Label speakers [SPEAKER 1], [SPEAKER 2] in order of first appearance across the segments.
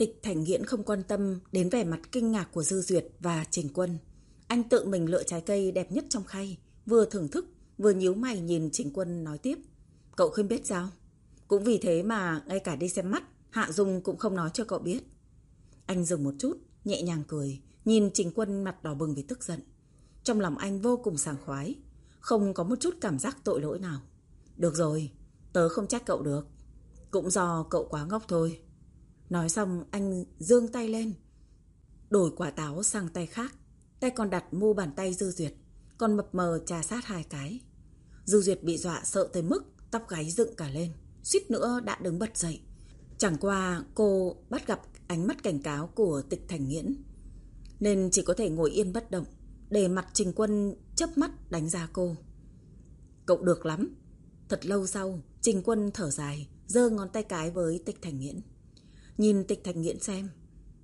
[SPEAKER 1] Tịch Thành Nghiễn không quan tâm đến vẻ mặt kinh ngạc của Dư Duyệt và Trình Quân. Anh tự mình lựa trái cây đẹp nhất trong khay, vừa thưởng thức, vừa nhíu mày nhìn Trình Quân nói tiếp. Cậu không biết sao? Cũng vì thế mà ngay cả đi xem mắt, Hạ Dung cũng không nói cho cậu biết. Anh dừng một chút, nhẹ nhàng cười, nhìn Trình Quân mặt đỏ bừng vì tức giận. Trong lòng anh vô cùng sảng khoái, không có một chút cảm giác tội lỗi nào. Được rồi, tớ không trách cậu được. Cũng do cậu quá ngốc thôi. Nói xong anh dương tay lên, đổi quả táo sang tay khác. Tay còn đặt mu bàn tay Dư Duyệt, còn mập mờ trà sát hai cái. Dư Duyệt bị dọa sợ tới mức tóc gáy dựng cả lên, suýt nữa đã đứng bật dậy. Chẳng qua cô bắt gặp ánh mắt cảnh cáo của tịch thành nghiễn, nên chỉ có thể ngồi yên bất động, để mặt Trình Quân chớp mắt đánh giá cô. Cậu được lắm. Thật lâu sau, Trình Quân thở dài, giơ ngón tay cái với tịch thành nghiễn. Nhìn tịch thạch nghiện xem,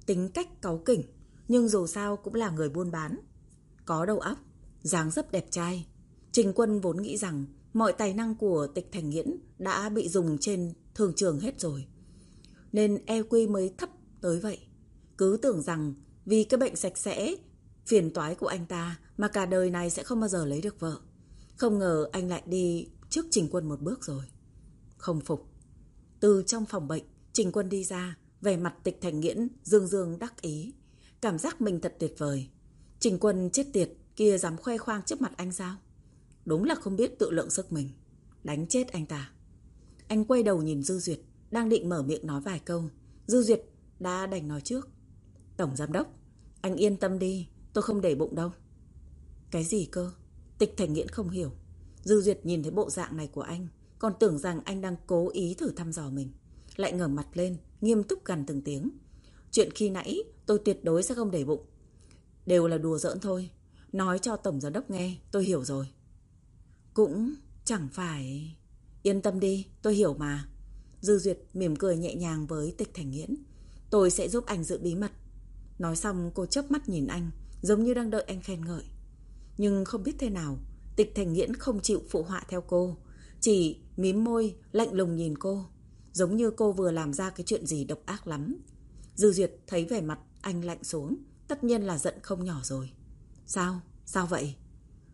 [SPEAKER 1] tính cách cáu kỉnh, nhưng dù sao cũng là người buôn bán. Có đầu óc, dáng dấp đẹp trai. Trình Quân vốn nghĩ rằng mọi tài năng của tịch thành nghiễn đã bị dùng trên thường trường hết rồi. Nên EQ mới thấp tới vậy. Cứ tưởng rằng vì cái bệnh sạch sẽ, phiền toái của anh ta mà cả đời này sẽ không bao giờ lấy được vợ. Không ngờ anh lại đi trước Trình Quân một bước rồi. Không phục. Từ trong phòng bệnh, Trình Quân đi ra, về mặt tịch thành nghiễn, dương dương đắc ý. Cảm giác mình thật tuyệt vời. Trình Quân chết tiệt, kia dám khoe khoang trước mặt anh sao? Đúng là không biết tự lượng sức mình. Đánh chết anh ta. Anh quay đầu nhìn Dư Duyệt, đang định mở miệng nói vài câu. Dư Duyệt đã đành nói trước. Tổng giám đốc, anh yên tâm đi, tôi không để bụng đâu. Cái gì cơ? Tịch Thành Nghiễn không hiểu. Dư Duyệt nhìn thấy bộ dạng này của anh, còn tưởng rằng anh đang cố ý thử thăm dò mình. Lại ngẩng mặt lên, nghiêm túc gần từng tiếng. Chuyện khi nãy tôi tuyệt đối sẽ không để bụng. Đều là đùa giỡn thôi. Nói cho Tổng Giám Đốc nghe, tôi hiểu rồi. Cũng chẳng phải... Yên tâm đi, tôi hiểu mà. Dư Duyệt mỉm cười nhẹ nhàng với tịch thành nghiễn. Tôi sẽ giúp anh giữ bí mật. Nói xong cô chớp mắt nhìn anh, giống như đang đợi anh khen ngợi. Nhưng không biết thế nào, tịch thành nghiễn không chịu phụ họa theo cô. Chỉ mím môi, lạnh lùng nhìn cô. Giống như cô vừa làm ra cái chuyện gì độc ác lắm. Dư Duyệt thấy vẻ mặt anh lạnh xuống, tất nhiên là giận không nhỏ rồi. Sao? Sao vậy?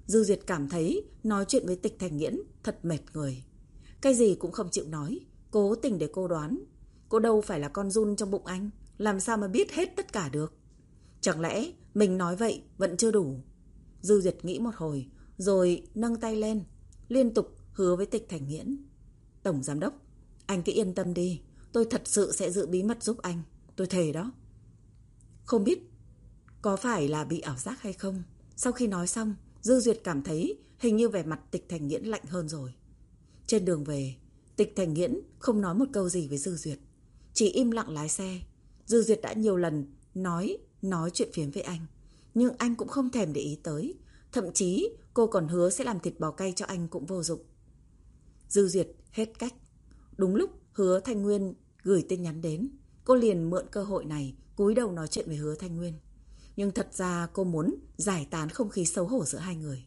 [SPEAKER 1] Dư Duyệt cảm thấy nói chuyện với tịch thành nghiễn thật mệt người. Cái gì cũng không chịu nói, cố tình để cô đoán. Cô đâu phải là con run trong bụng anh, làm sao mà biết hết tất cả được. Chẳng lẽ mình nói vậy vẫn chưa đủ? Dư Duyệt nghĩ một hồi, rồi nâng tay lên, liên tục hứa với tịch thành nghiễn. Tổng Giám Đốc, anh cứ yên tâm đi, tôi thật sự sẽ giữ bí mật giúp anh, tôi thề đó. Không biết có phải là bị ảo giác hay không? Sau khi nói xong, Dư Duyệt cảm thấy hình như vẻ mặt tịch thành nghiễn lạnh hơn rồi. Trên đường về, tịch thành nghiễn không nói một câu gì với Dư Duyệt. Chỉ im lặng lái xe. Dư Duyệt đã nhiều lần nói, nói chuyện phiếm với anh. Nhưng anh cũng không thèm để ý tới. Thậm chí cô còn hứa sẽ làm thịt bò cay cho anh cũng vô dụng. Dư Duyệt hết cách. Đúng lúc hứa Thanh Nguyên gửi tin nhắn đến. Cô liền mượn cơ hội này cúi đầu nói chuyện với hứa Thanh Nguyên. Nhưng thật ra cô muốn giải tán không khí xấu hổ giữa hai người.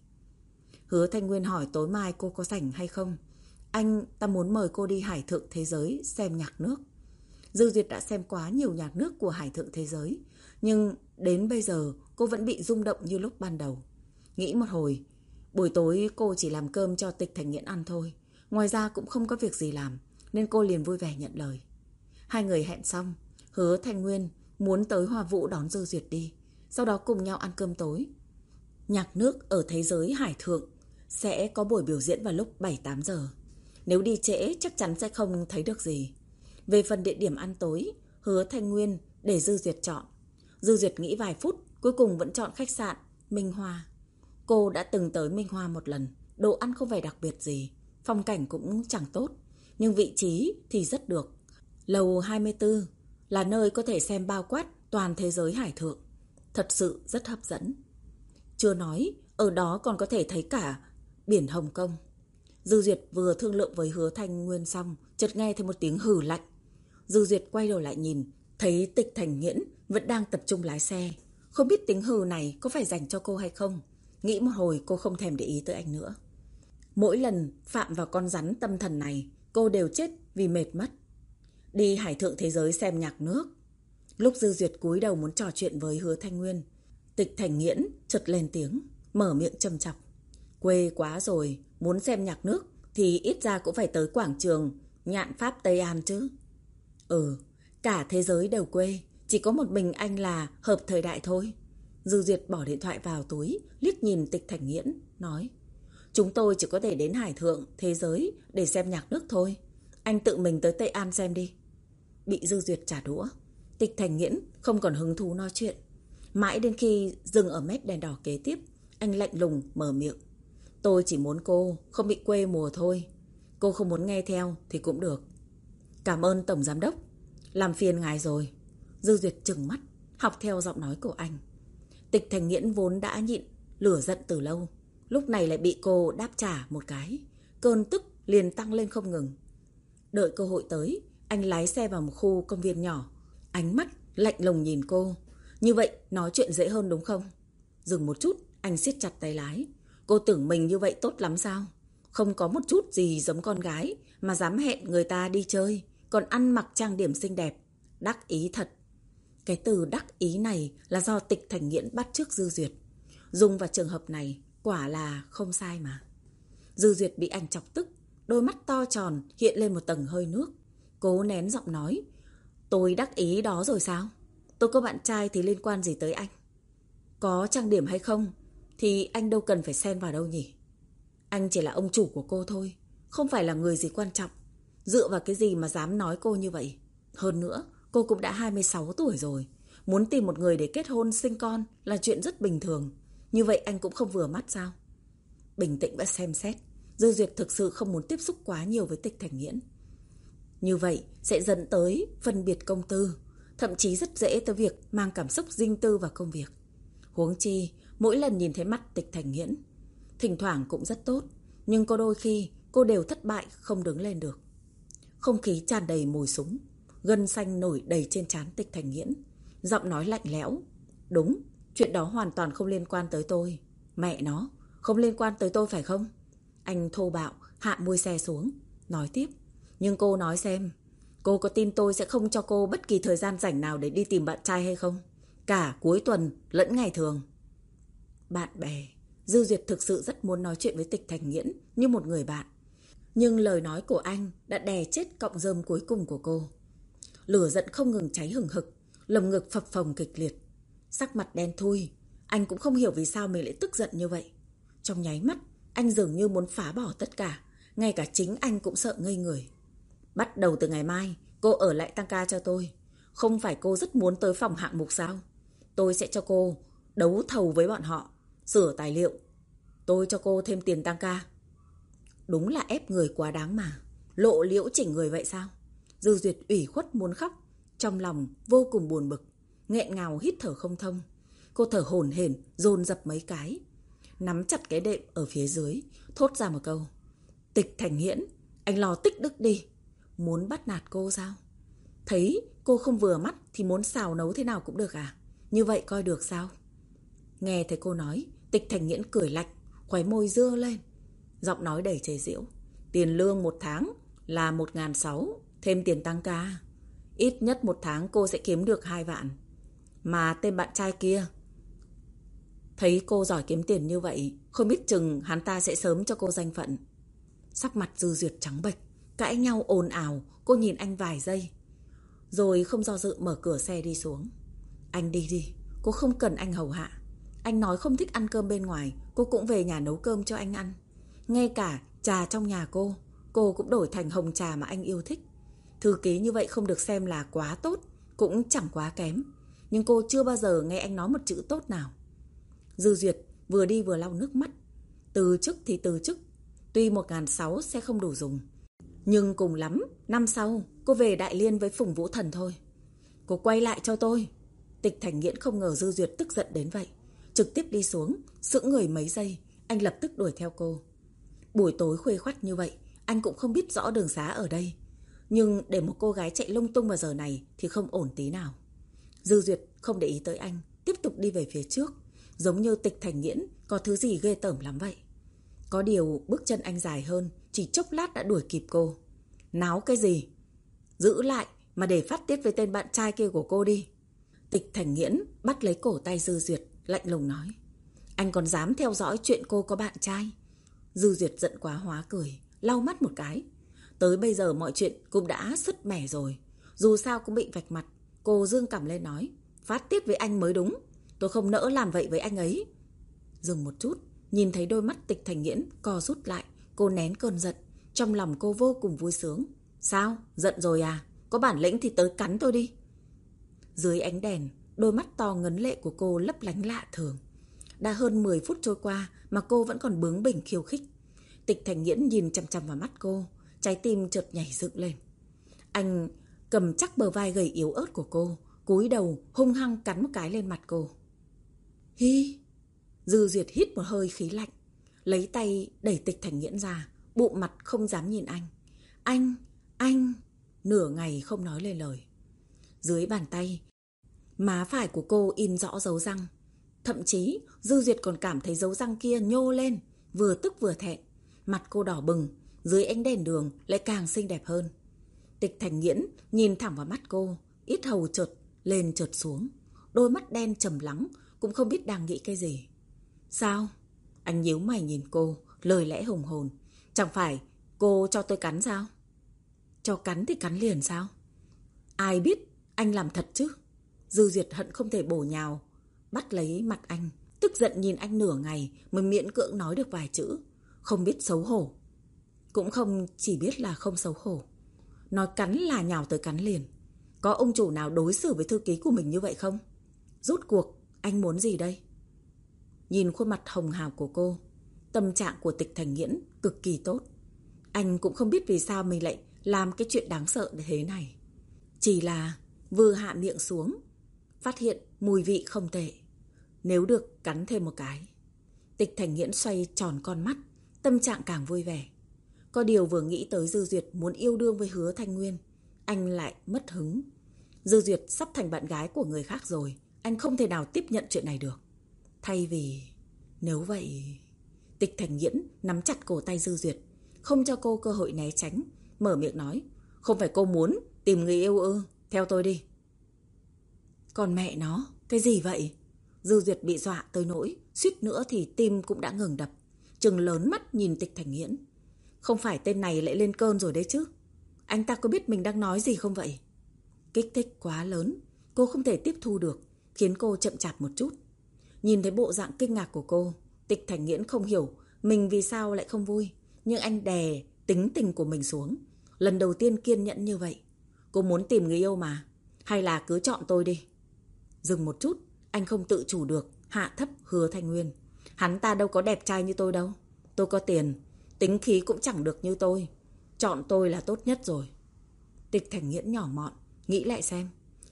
[SPEAKER 1] Hứa Thanh Nguyên hỏi tối mai cô có rảnh hay không. Anh ta muốn mời cô đi Hải Thượng Thế Giới xem nhạc nước. Dư Duyệt đã xem quá nhiều nhạc nước của Hải Thượng Thế Giới. Nhưng đến bây giờ cô vẫn bị rung động như lúc ban đầu. Nghĩ một hồi, buổi tối cô chỉ làm cơm cho tịch thành nghiện ăn thôi. Ngoài ra cũng không có việc gì làm, nên cô liền vui vẻ nhận lời. Hai người hẹn xong, hứa Thanh Nguyên muốn tới Hoa Vũ đón Dư Duyệt đi sau đó cùng nhau ăn cơm tối. Nhạc nước ở thế giới hải thượng sẽ có buổi biểu diễn vào lúc 7-8 giờ. Nếu đi trễ chắc chắn sẽ không thấy được gì. Về phần địa điểm ăn tối, hứa Thanh Nguyên để Dư Duyệt chọn. Dư Duyệt nghĩ vài phút, cuối cùng vẫn chọn khách sạn Minh Hoa. Cô đã từng tới Minh Hoa một lần, đồ ăn không phải đặc biệt gì, phong cảnh cũng chẳng tốt, nhưng vị trí thì rất được. Lầu 24 là nơi có thể xem bao quát toàn thế giới hải thượng thật sự rất hấp dẫn. Chưa nói, ở đó còn có thể thấy cả biển Hồng Kông. Dư Duyệt vừa thương lượng với hứa thanh nguyên xong, chợt nghe thấy một tiếng hừ lạnh. Dư Duyệt quay đầu lại nhìn, thấy tịch thành nghiễn vẫn đang tập trung lái xe. Không biết tiếng hừ này có phải dành cho cô hay không? Nghĩ một hồi cô không thèm để ý tới anh nữa. Mỗi lần phạm vào con rắn tâm thần này, cô đều chết vì mệt mất. Đi hải thượng thế giới xem nhạc nước. Lúc Dư Duyệt cúi đầu muốn trò chuyện với hứa Thanh Nguyên, tịch thành nghiễn chợt lên tiếng, mở miệng châm chọc. Quê quá rồi, muốn xem nhạc nước thì ít ra cũng phải tới quảng trường nhạn Pháp Tây An chứ. Ừ, cả thế giới đều quê, chỉ có một mình anh là hợp thời đại thôi. Dư Duyệt bỏ điện thoại vào túi, liếc nhìn tịch thành nghiễn, nói. Chúng tôi chỉ có thể đến hải thượng, thế giới để xem nhạc nước thôi. Anh tự mình tới Tây An xem đi. Bị Dư Duyệt trả đũa. Tịch thành nghiễn không còn hứng thú nói chuyện. Mãi đến khi dừng ở mép đèn đỏ kế tiếp, anh lạnh lùng mở miệng. Tôi chỉ muốn cô không bị quê mùa thôi. Cô không muốn nghe theo thì cũng được. Cảm ơn Tổng Giám Đốc. Làm phiền ngài rồi. Dư Duyệt trừng mắt, học theo giọng nói của anh. Tịch Thành Nghiễn vốn đã nhịn, lửa giận từ lâu. Lúc này lại bị cô đáp trả một cái. Cơn tức liền tăng lên không ngừng. Đợi cơ hội tới, anh lái xe vào một khu công viên nhỏ. Ánh mắt lạnh lùng nhìn cô. Như vậy nói chuyện dễ hơn đúng không? Dừng một chút, anh siết chặt tay lái. Cô tưởng mình như vậy tốt lắm sao? Không có một chút gì giống con gái mà dám hẹn người ta đi chơi, còn ăn mặc trang điểm xinh đẹp. Đắc ý thật. Cái từ đắc ý này là do tịch thành nghiễn bắt trước dư duyệt. Dùng vào trường hợp này, quả là không sai mà. Dư duyệt bị anh chọc tức, đôi mắt to tròn hiện lên một tầng hơi nước. Cố nén giọng nói, tôi đắc ý đó rồi sao? Tôi có bạn trai thì liên quan gì tới anh? Có trang điểm hay không thì anh đâu cần phải xen vào đâu nhỉ? Anh chỉ là ông chủ của cô thôi, không phải là người gì quan trọng. Dựa vào cái gì mà dám nói cô như vậy? Hơn nữa, cô cũng đã 26 tuổi rồi. Muốn tìm một người để kết hôn sinh con là chuyện rất bình thường. Như vậy anh cũng không vừa mắt sao? Bình tĩnh và xem xét. Dư Duyệt thực sự không muốn tiếp xúc quá nhiều với tịch thành nghiễn. Như vậy sẽ dẫn tới phân biệt công tư, thậm chí rất dễ tới việc mang cảm xúc riêng tư vào công việc. Huống chi, mỗi lần nhìn thấy mắt tịch thành nghiễn, thỉnh thoảng cũng rất tốt, nhưng có đôi khi cô đều thất bại không đứng lên được. Không khí tràn đầy mùi súng, gân xanh nổi đầy trên trán tịch thành nghiễn, giọng nói lạnh lẽo. Đúng, chuyện đó hoàn toàn không liên quan tới tôi. Mẹ nó, không liên quan tới tôi phải không? Anh thô bạo, hạ môi xe xuống, nói tiếp. Nhưng cô nói xem, cô có tin tôi sẽ không cho cô bất kỳ thời gian rảnh nào để đi tìm bạn trai hay không? Cả cuối tuần lẫn ngày thường. Bạn bè, Dư Duyệt thực sự rất muốn nói chuyện với Tịch Thành Nghiễn như một người bạn. Nhưng lời nói của anh đã đè chết cọng rơm cuối cùng của cô. Lửa giận không ngừng cháy hừng hực, lồng ngực phập phồng kịch liệt. Sắc mặt đen thui, anh cũng không hiểu vì sao mình lại tức giận như vậy. Trong nháy mắt, anh dường như muốn phá bỏ tất cả, ngay cả chính anh cũng sợ ngây người. Bắt đầu từ ngày mai, cô ở lại tăng ca cho tôi. Không phải cô rất muốn tới phòng hạng mục sao? Tôi sẽ cho cô đấu thầu với bọn họ, sửa tài liệu. Tôi cho cô thêm tiền tăng ca. Đúng là ép người quá đáng mà. Lộ liễu chỉnh người vậy sao? Dư Duyệt ủy khuất muốn khóc. Trong lòng vô cùng buồn bực. Nghẹn ngào hít thở không thông. Cô thở hổn hển dồn dập mấy cái. Nắm chặt cái đệm ở phía dưới. Thốt ra một câu. Tịch thành hiễn. Anh lo tích đức đi. Muốn bắt nạt cô sao? Thấy cô không vừa mắt thì muốn xào nấu thế nào cũng được à? Như vậy coi được sao? Nghe thấy cô nói, tịch thành nghiễn cười lạnh, khóe môi dưa lên. Giọng nói đầy chế giễu. Tiền lương một tháng là một ngàn sáu, thêm tiền tăng ca. Ít nhất một tháng cô sẽ kiếm được hai vạn. Mà tên bạn trai kia, thấy cô giỏi kiếm tiền như vậy, không biết chừng hắn ta sẽ sớm cho cô danh phận. Sắc mặt dư duyệt trắng bệch, cãi nhau ồn ào, cô nhìn anh vài giây. Rồi không do dự mở cửa xe đi xuống. Anh đi đi, cô không cần anh hầu hạ. Anh nói không thích ăn cơm bên ngoài, cô cũng về nhà nấu cơm cho anh ăn. Ngay cả trà trong nhà cô, cô cũng đổi thành hồng trà mà anh yêu thích. Thư ký như vậy không được xem là quá tốt, cũng chẳng quá kém. Nhưng cô chưa bao giờ nghe anh nói một chữ tốt nào. Dư Duyệt vừa đi vừa lau nước mắt. Từ chức thì từ chức. Tuy một ngàn sáu sẽ không đủ dùng. Nhưng cùng lắm, năm sau cô về Đại Liên với Phùng Vũ Thần thôi. Cô quay lại cho tôi. Tịch Thành Nghiễn không ngờ Dư Duyệt tức giận đến vậy. Trực tiếp đi xuống, sững người mấy giây, anh lập tức đuổi theo cô. Buổi tối khuê khoắt như vậy, anh cũng không biết rõ đường xá ở đây. Nhưng để một cô gái chạy lung tung vào giờ này thì không ổn tí nào. Dư Duyệt không để ý tới anh, tiếp tục đi về phía trước. Giống như tịch thành nghiễn, có thứ gì ghê tởm lắm vậy. Có điều bước chân anh dài hơn, chỉ chốc lát đã đuổi kịp cô. Náo cái gì? Giữ lại mà để phát tiết với tên bạn trai kia của cô đi. Tịch Thành Nghiễn bắt lấy cổ tay Dư Duyệt, lạnh lùng nói. Anh còn dám theo dõi chuyện cô có bạn trai. Dư Duyệt giận quá hóa cười, lau mắt một cái. Tới bây giờ mọi chuyện cũng đã sứt mẻ rồi. Dù sao cũng bị vạch mặt. Cô dương cầm lên nói. Phát tiết với anh mới đúng. Tôi không nỡ làm vậy với anh ấy. Dừng một chút, nhìn thấy đôi mắt tịch thành nghiễn co rút lại. Cô nén cơn giận. Trong lòng cô vô cùng vui sướng. Sao? Giận rồi à? Có bản lĩnh thì tới cắn tôi đi. Dưới ánh đèn, đôi mắt to ngấn lệ của cô lấp lánh lạ thường. Đã hơn 10 phút trôi qua mà cô vẫn còn bướng bỉnh khiêu khích. Tịch Thành Nghiễn nhìn chằm chằm vào mắt cô, trái tim chợt nhảy dựng lên. Anh cầm chắc bờ vai gầy yếu ớt của cô, cúi đầu hung hăng cắn một cái lên mặt cô. Hi! Dư Duyệt hít một hơi khí lạnh, lấy tay đẩy Tịch Thành Nghiễn ra, bụng mặt không dám nhìn anh. Anh! Anh! Nửa ngày không nói lên lời. Dưới bàn tay, má phải của cô in rõ dấu răng. Thậm chí, Dư Duyệt còn cảm thấy dấu răng kia nhô lên, vừa tức vừa thẹn. Mặt cô đỏ bừng, dưới ánh đèn đường lại càng xinh đẹp hơn. Tịch Thành Nghiễn nhìn thẳng vào mắt cô, ít hầu chợt lên chợt xuống. Đôi mắt đen trầm lắng, cũng không biết đang nghĩ cái gì. Sao? Anh nhíu mày nhìn cô, lời lẽ hùng hồn. Chẳng phải cô cho tôi cắn sao? Cho cắn thì cắn liền sao? Ai biết anh làm thật chứ? Dư Duyệt hận không thể bổ nhào, bắt lấy mặt anh, tức giận nhìn anh nửa ngày mới miễn cưỡng nói được vài chữ. Không biết xấu hổ. Cũng không chỉ biết là không xấu hổ. Nói cắn là nhào tới cắn liền. Có ông chủ nào đối xử với thư ký của mình như vậy không? Rút cuộc, anh muốn gì đây? Nhìn khuôn mặt hồng hào của cô, tâm trạng của tịch thành nghiễn cực kỳ tốt. Anh cũng không biết vì sao mình lại làm cái chuyện đáng sợ thế này. Chỉ là vừa hạ miệng xuống, phát hiện mùi vị không tệ. Nếu được cắn thêm một cái. Tịch thành nghiễn xoay tròn con mắt, tâm trạng càng vui vẻ. Có điều vừa nghĩ tới Dư Duyệt muốn yêu đương với hứa Thanh Nguyên, anh lại mất hứng. Dư Duyệt sắp thành bạn gái của người khác rồi, anh không thể nào tiếp nhận chuyện này được. Thay vì... Nếu vậy... Tịch Thành Nghiễn nắm chặt cổ tay Dư Duyệt, không cho cô cơ hội né tránh, mở miệng nói. Không phải cô muốn tìm người yêu ư, theo tôi đi. Còn mẹ nó, cái gì vậy? Dư Duyệt bị dọa tới nỗi, suýt nữa thì tim cũng đã ngừng đập. Trừng lớn mắt nhìn tịch thành nghiễn. Không phải tên này lại lên cơn rồi đấy chứ. Anh ta có biết mình đang nói gì không vậy? Kích thích quá lớn, cô không thể tiếp thu được, khiến cô chậm chạp một chút. Nhìn thấy bộ dạng kinh ngạc của cô, tịch thành nghiễn không hiểu mình vì sao lại không vui. Nhưng anh đè tính tình của mình xuống. Lần đầu tiên kiên nhẫn như vậy. Cô muốn tìm người yêu mà. Hay là cứ chọn tôi đi. Dừng một chút, anh không tự chủ được, hạ thấp hứa thanh nguyên. Hắn ta đâu có đẹp trai như tôi đâu. Tôi có tiền, tính khí cũng chẳng được như tôi. Chọn tôi là tốt nhất rồi. Tịch thành nghiễn nhỏ mọn, nghĩ lại xem.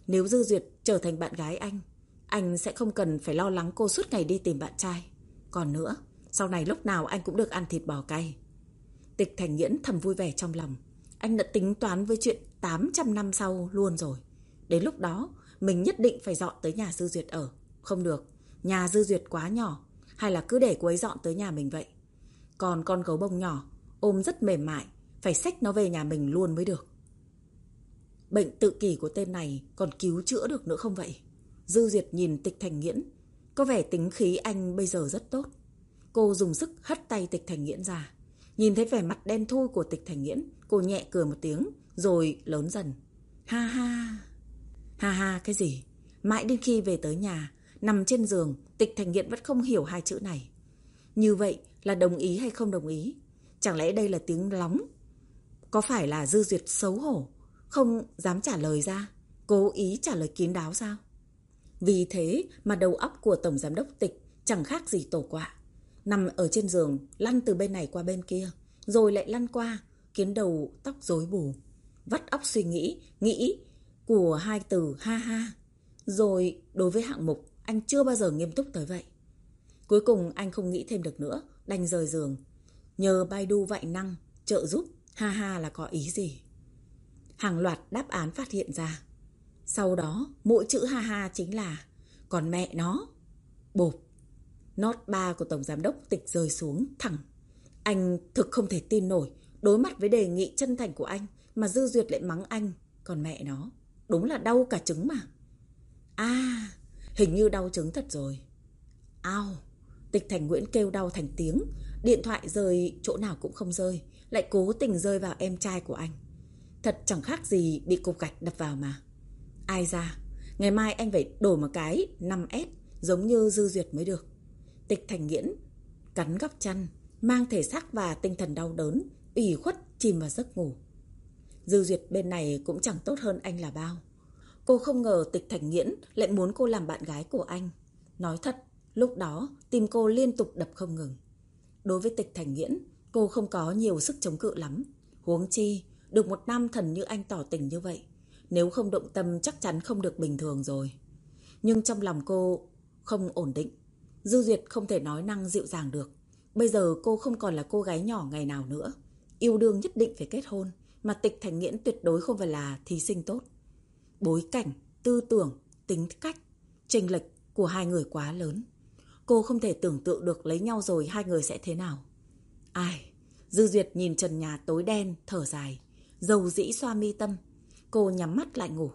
[SPEAKER 1] Nếu Dư Duyệt trở thành bạn gái anh, anh sẽ không cần phải lo lắng cô suốt ngày đi tìm bạn trai. Còn nữa, sau này lúc nào anh cũng được ăn thịt bò cay. Tịch thành nghiễn thầm vui vẻ trong lòng. Anh đã tính toán với chuyện 800 năm sau luôn rồi. Đến lúc đó, mình nhất định phải dọn tới nhà Dư Duyệt ở. Không được, nhà Dư Duyệt quá nhỏ, hay là cứ để cô ấy dọn tới nhà mình vậy. Còn con gấu bông nhỏ, ôm rất mềm mại, phải xách nó về nhà mình luôn mới được. Bệnh tự kỷ của tên này còn cứu chữa được nữa không vậy? Dư Diệp nhìn tịch thành nghiễn, có vẻ tính khí anh bây giờ rất tốt. Cô dùng sức hất tay tịch thành nghiễn ra. Nhìn thấy vẻ mặt đen thui của tịch thành nghiễn, cô nhẹ cười một tiếng, rồi lớn dần. Ha ha! Ha ha cái gì? Mãi đến khi về tới nhà, nằm trên giường, tịch thành nghiễn vẫn không hiểu hai chữ này. Như vậy là đồng ý hay không đồng ý? Chẳng lẽ đây là tiếng lóng? Có phải là dư duyệt xấu hổ? Không dám trả lời ra? Cố ý trả lời kín đáo sao? Vì thế mà đầu óc của Tổng Giám đốc Tịch chẳng khác gì tổ quạ. Nằm ở trên giường, lăn từ bên này qua bên kia, rồi lại lăn qua, khiến đầu tóc rối bù. Vắt óc suy nghĩ, nghĩ của hai từ ha ha. Rồi đối với hạng mục, anh chưa bao giờ nghiêm túc tới vậy. Cuối cùng anh không nghĩ thêm được nữa, đành rời giường. Nhờ Baidu vậy năng, trợ giúp, ha ha là có ý gì? Hàng loạt đáp án phát hiện ra. Sau đó, mỗi chữ ha ha chính là Còn mẹ nó Bộp Nót ba của Tổng Giám đốc tịch rơi xuống thẳng Anh thực không thể tin nổi Đối mặt với đề nghị chân thành của anh Mà Dư Duyệt lại mắng anh Còn mẹ nó Đúng là đau cả trứng mà À, hình như đau trứng thật rồi. Ao, tịch thành Nguyễn kêu đau thành tiếng. Điện thoại rơi chỗ nào cũng không rơi. Lại cố tình rơi vào em trai của anh. Thật chẳng khác gì bị cục gạch đập vào mà. Ai ra, ngày mai anh phải đổi một cái 5S giống như dư duyệt mới được. Tịch thành Nguyễn cắn góc chăn, mang thể xác và tinh thần đau đớn, ủy khuất chìm vào giấc ngủ. Dư duyệt bên này cũng chẳng tốt hơn anh là bao. Cô không ngờ tịch thành nghiễn lại muốn cô làm bạn gái của anh. Nói thật, lúc đó tim cô liên tục đập không ngừng. Đối với tịch thành nghiễn, cô không có nhiều sức chống cự lắm. Huống chi, được một nam thần như anh tỏ tình như vậy. Nếu không động tâm chắc chắn không được bình thường rồi. Nhưng trong lòng cô không ổn định. Dư Duyệt không thể nói năng dịu dàng được. Bây giờ cô không còn là cô gái nhỏ ngày nào nữa. Yêu đương nhất định phải kết hôn. Mà tịch thành nghiễn tuyệt đối không phải là thí sinh tốt. Bối cảnh, tư tưởng, tính cách, trình lệch của hai người quá lớn. Cô không thể tưởng tượng được lấy nhau rồi hai người sẽ thế nào. Ai? Dư Duyệt nhìn trần nhà tối đen, thở dài. Dầu dĩ xoa mi tâm. Cô nhắm mắt lại ngủ.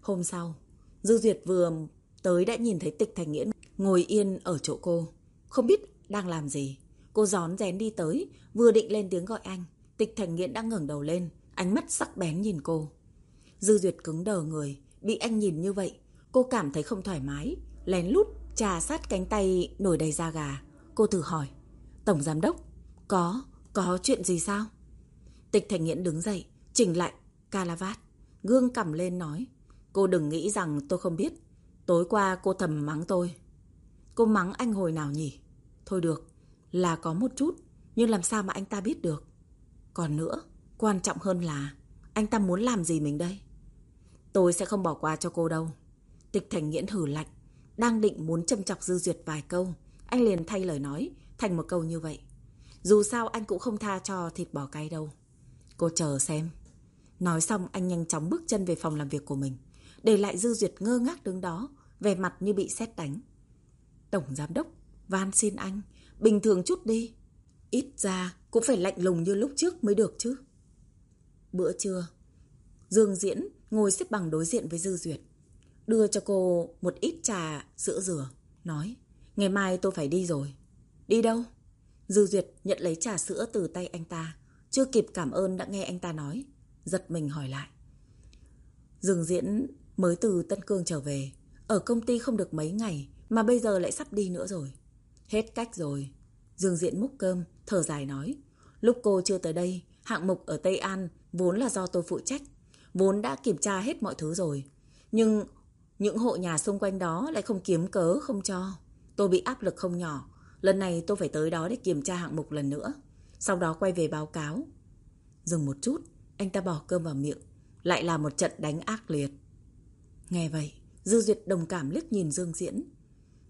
[SPEAKER 1] Hôm sau, Dư Duyệt vừa tới đã nhìn thấy tịch thành nghiễn ngồi yên ở chỗ cô. Không biết đang làm gì. Cô gión rén đi tới, vừa định lên tiếng gọi anh. Tịch thành nghiễn đang ngẩng đầu lên, ánh mắt sắc bén nhìn cô. Dư Duyệt cứng đờ người, bị anh nhìn như vậy. Cô cảm thấy không thoải mái, lén lút trà sát cánh tay nổi đầy da gà. Cô thử hỏi, Tổng Giám Đốc, có, có chuyện gì sao? Tịch Thành Nghiễn đứng dậy, chỉnh lại calavat, gương cầm lên nói, cô đừng nghĩ rằng tôi không biết. Tối qua cô thầm mắng tôi. Cô mắng anh hồi nào nhỉ? Thôi được, là có một chút, nhưng làm sao mà anh ta biết được? Còn nữa, quan trọng hơn là anh ta muốn làm gì mình đây? Tôi sẽ không bỏ qua cho cô đâu. Tịch Thành Nghiễn hử lạnh, đang định muốn châm chọc Dư Duyệt vài câu. Anh liền thay lời nói thành một câu như vậy. Dù sao anh cũng không tha cho thịt bò cay đâu. Cô chờ xem. Nói xong anh nhanh chóng bước chân về phòng làm việc của mình. Để lại Dư Duyệt ngơ ngác đứng đó, vẻ mặt như bị sét đánh. Tổng giám đốc, van xin anh, bình thường chút đi. Ít ra cũng phải lạnh lùng như lúc trước mới được chứ. Bữa trưa, Dương Diễn ngồi xếp bằng đối diện với Dư Duyệt. Đưa cho cô một ít trà sữa dừa, nói, ngày mai tôi phải đi rồi. Đi đâu? Dư Duyệt nhận lấy trà sữa từ tay anh ta, chưa kịp cảm ơn đã nghe anh ta nói, giật mình hỏi lại. Dương Diễn mới từ Tân Cương trở về, ở công ty không được mấy ngày mà bây giờ lại sắp đi nữa rồi. Hết cách rồi. Dương Diễn múc cơm, thở dài nói. Lúc cô chưa tới đây, hạng mục ở Tây An vốn là do tôi phụ trách. Vốn đã kiểm tra hết mọi thứ rồi. Nhưng những hộ nhà xung quanh đó lại không kiếm cớ không cho. Tôi bị áp lực không nhỏ. Lần này tôi phải tới đó để kiểm tra hạng mục lần nữa. Sau đó quay về báo cáo. Dừng một chút, anh ta bỏ cơm vào miệng. Lại là một trận đánh ác liệt. Nghe vậy, Dư Duyệt đồng cảm liếc nhìn Dương Diễn.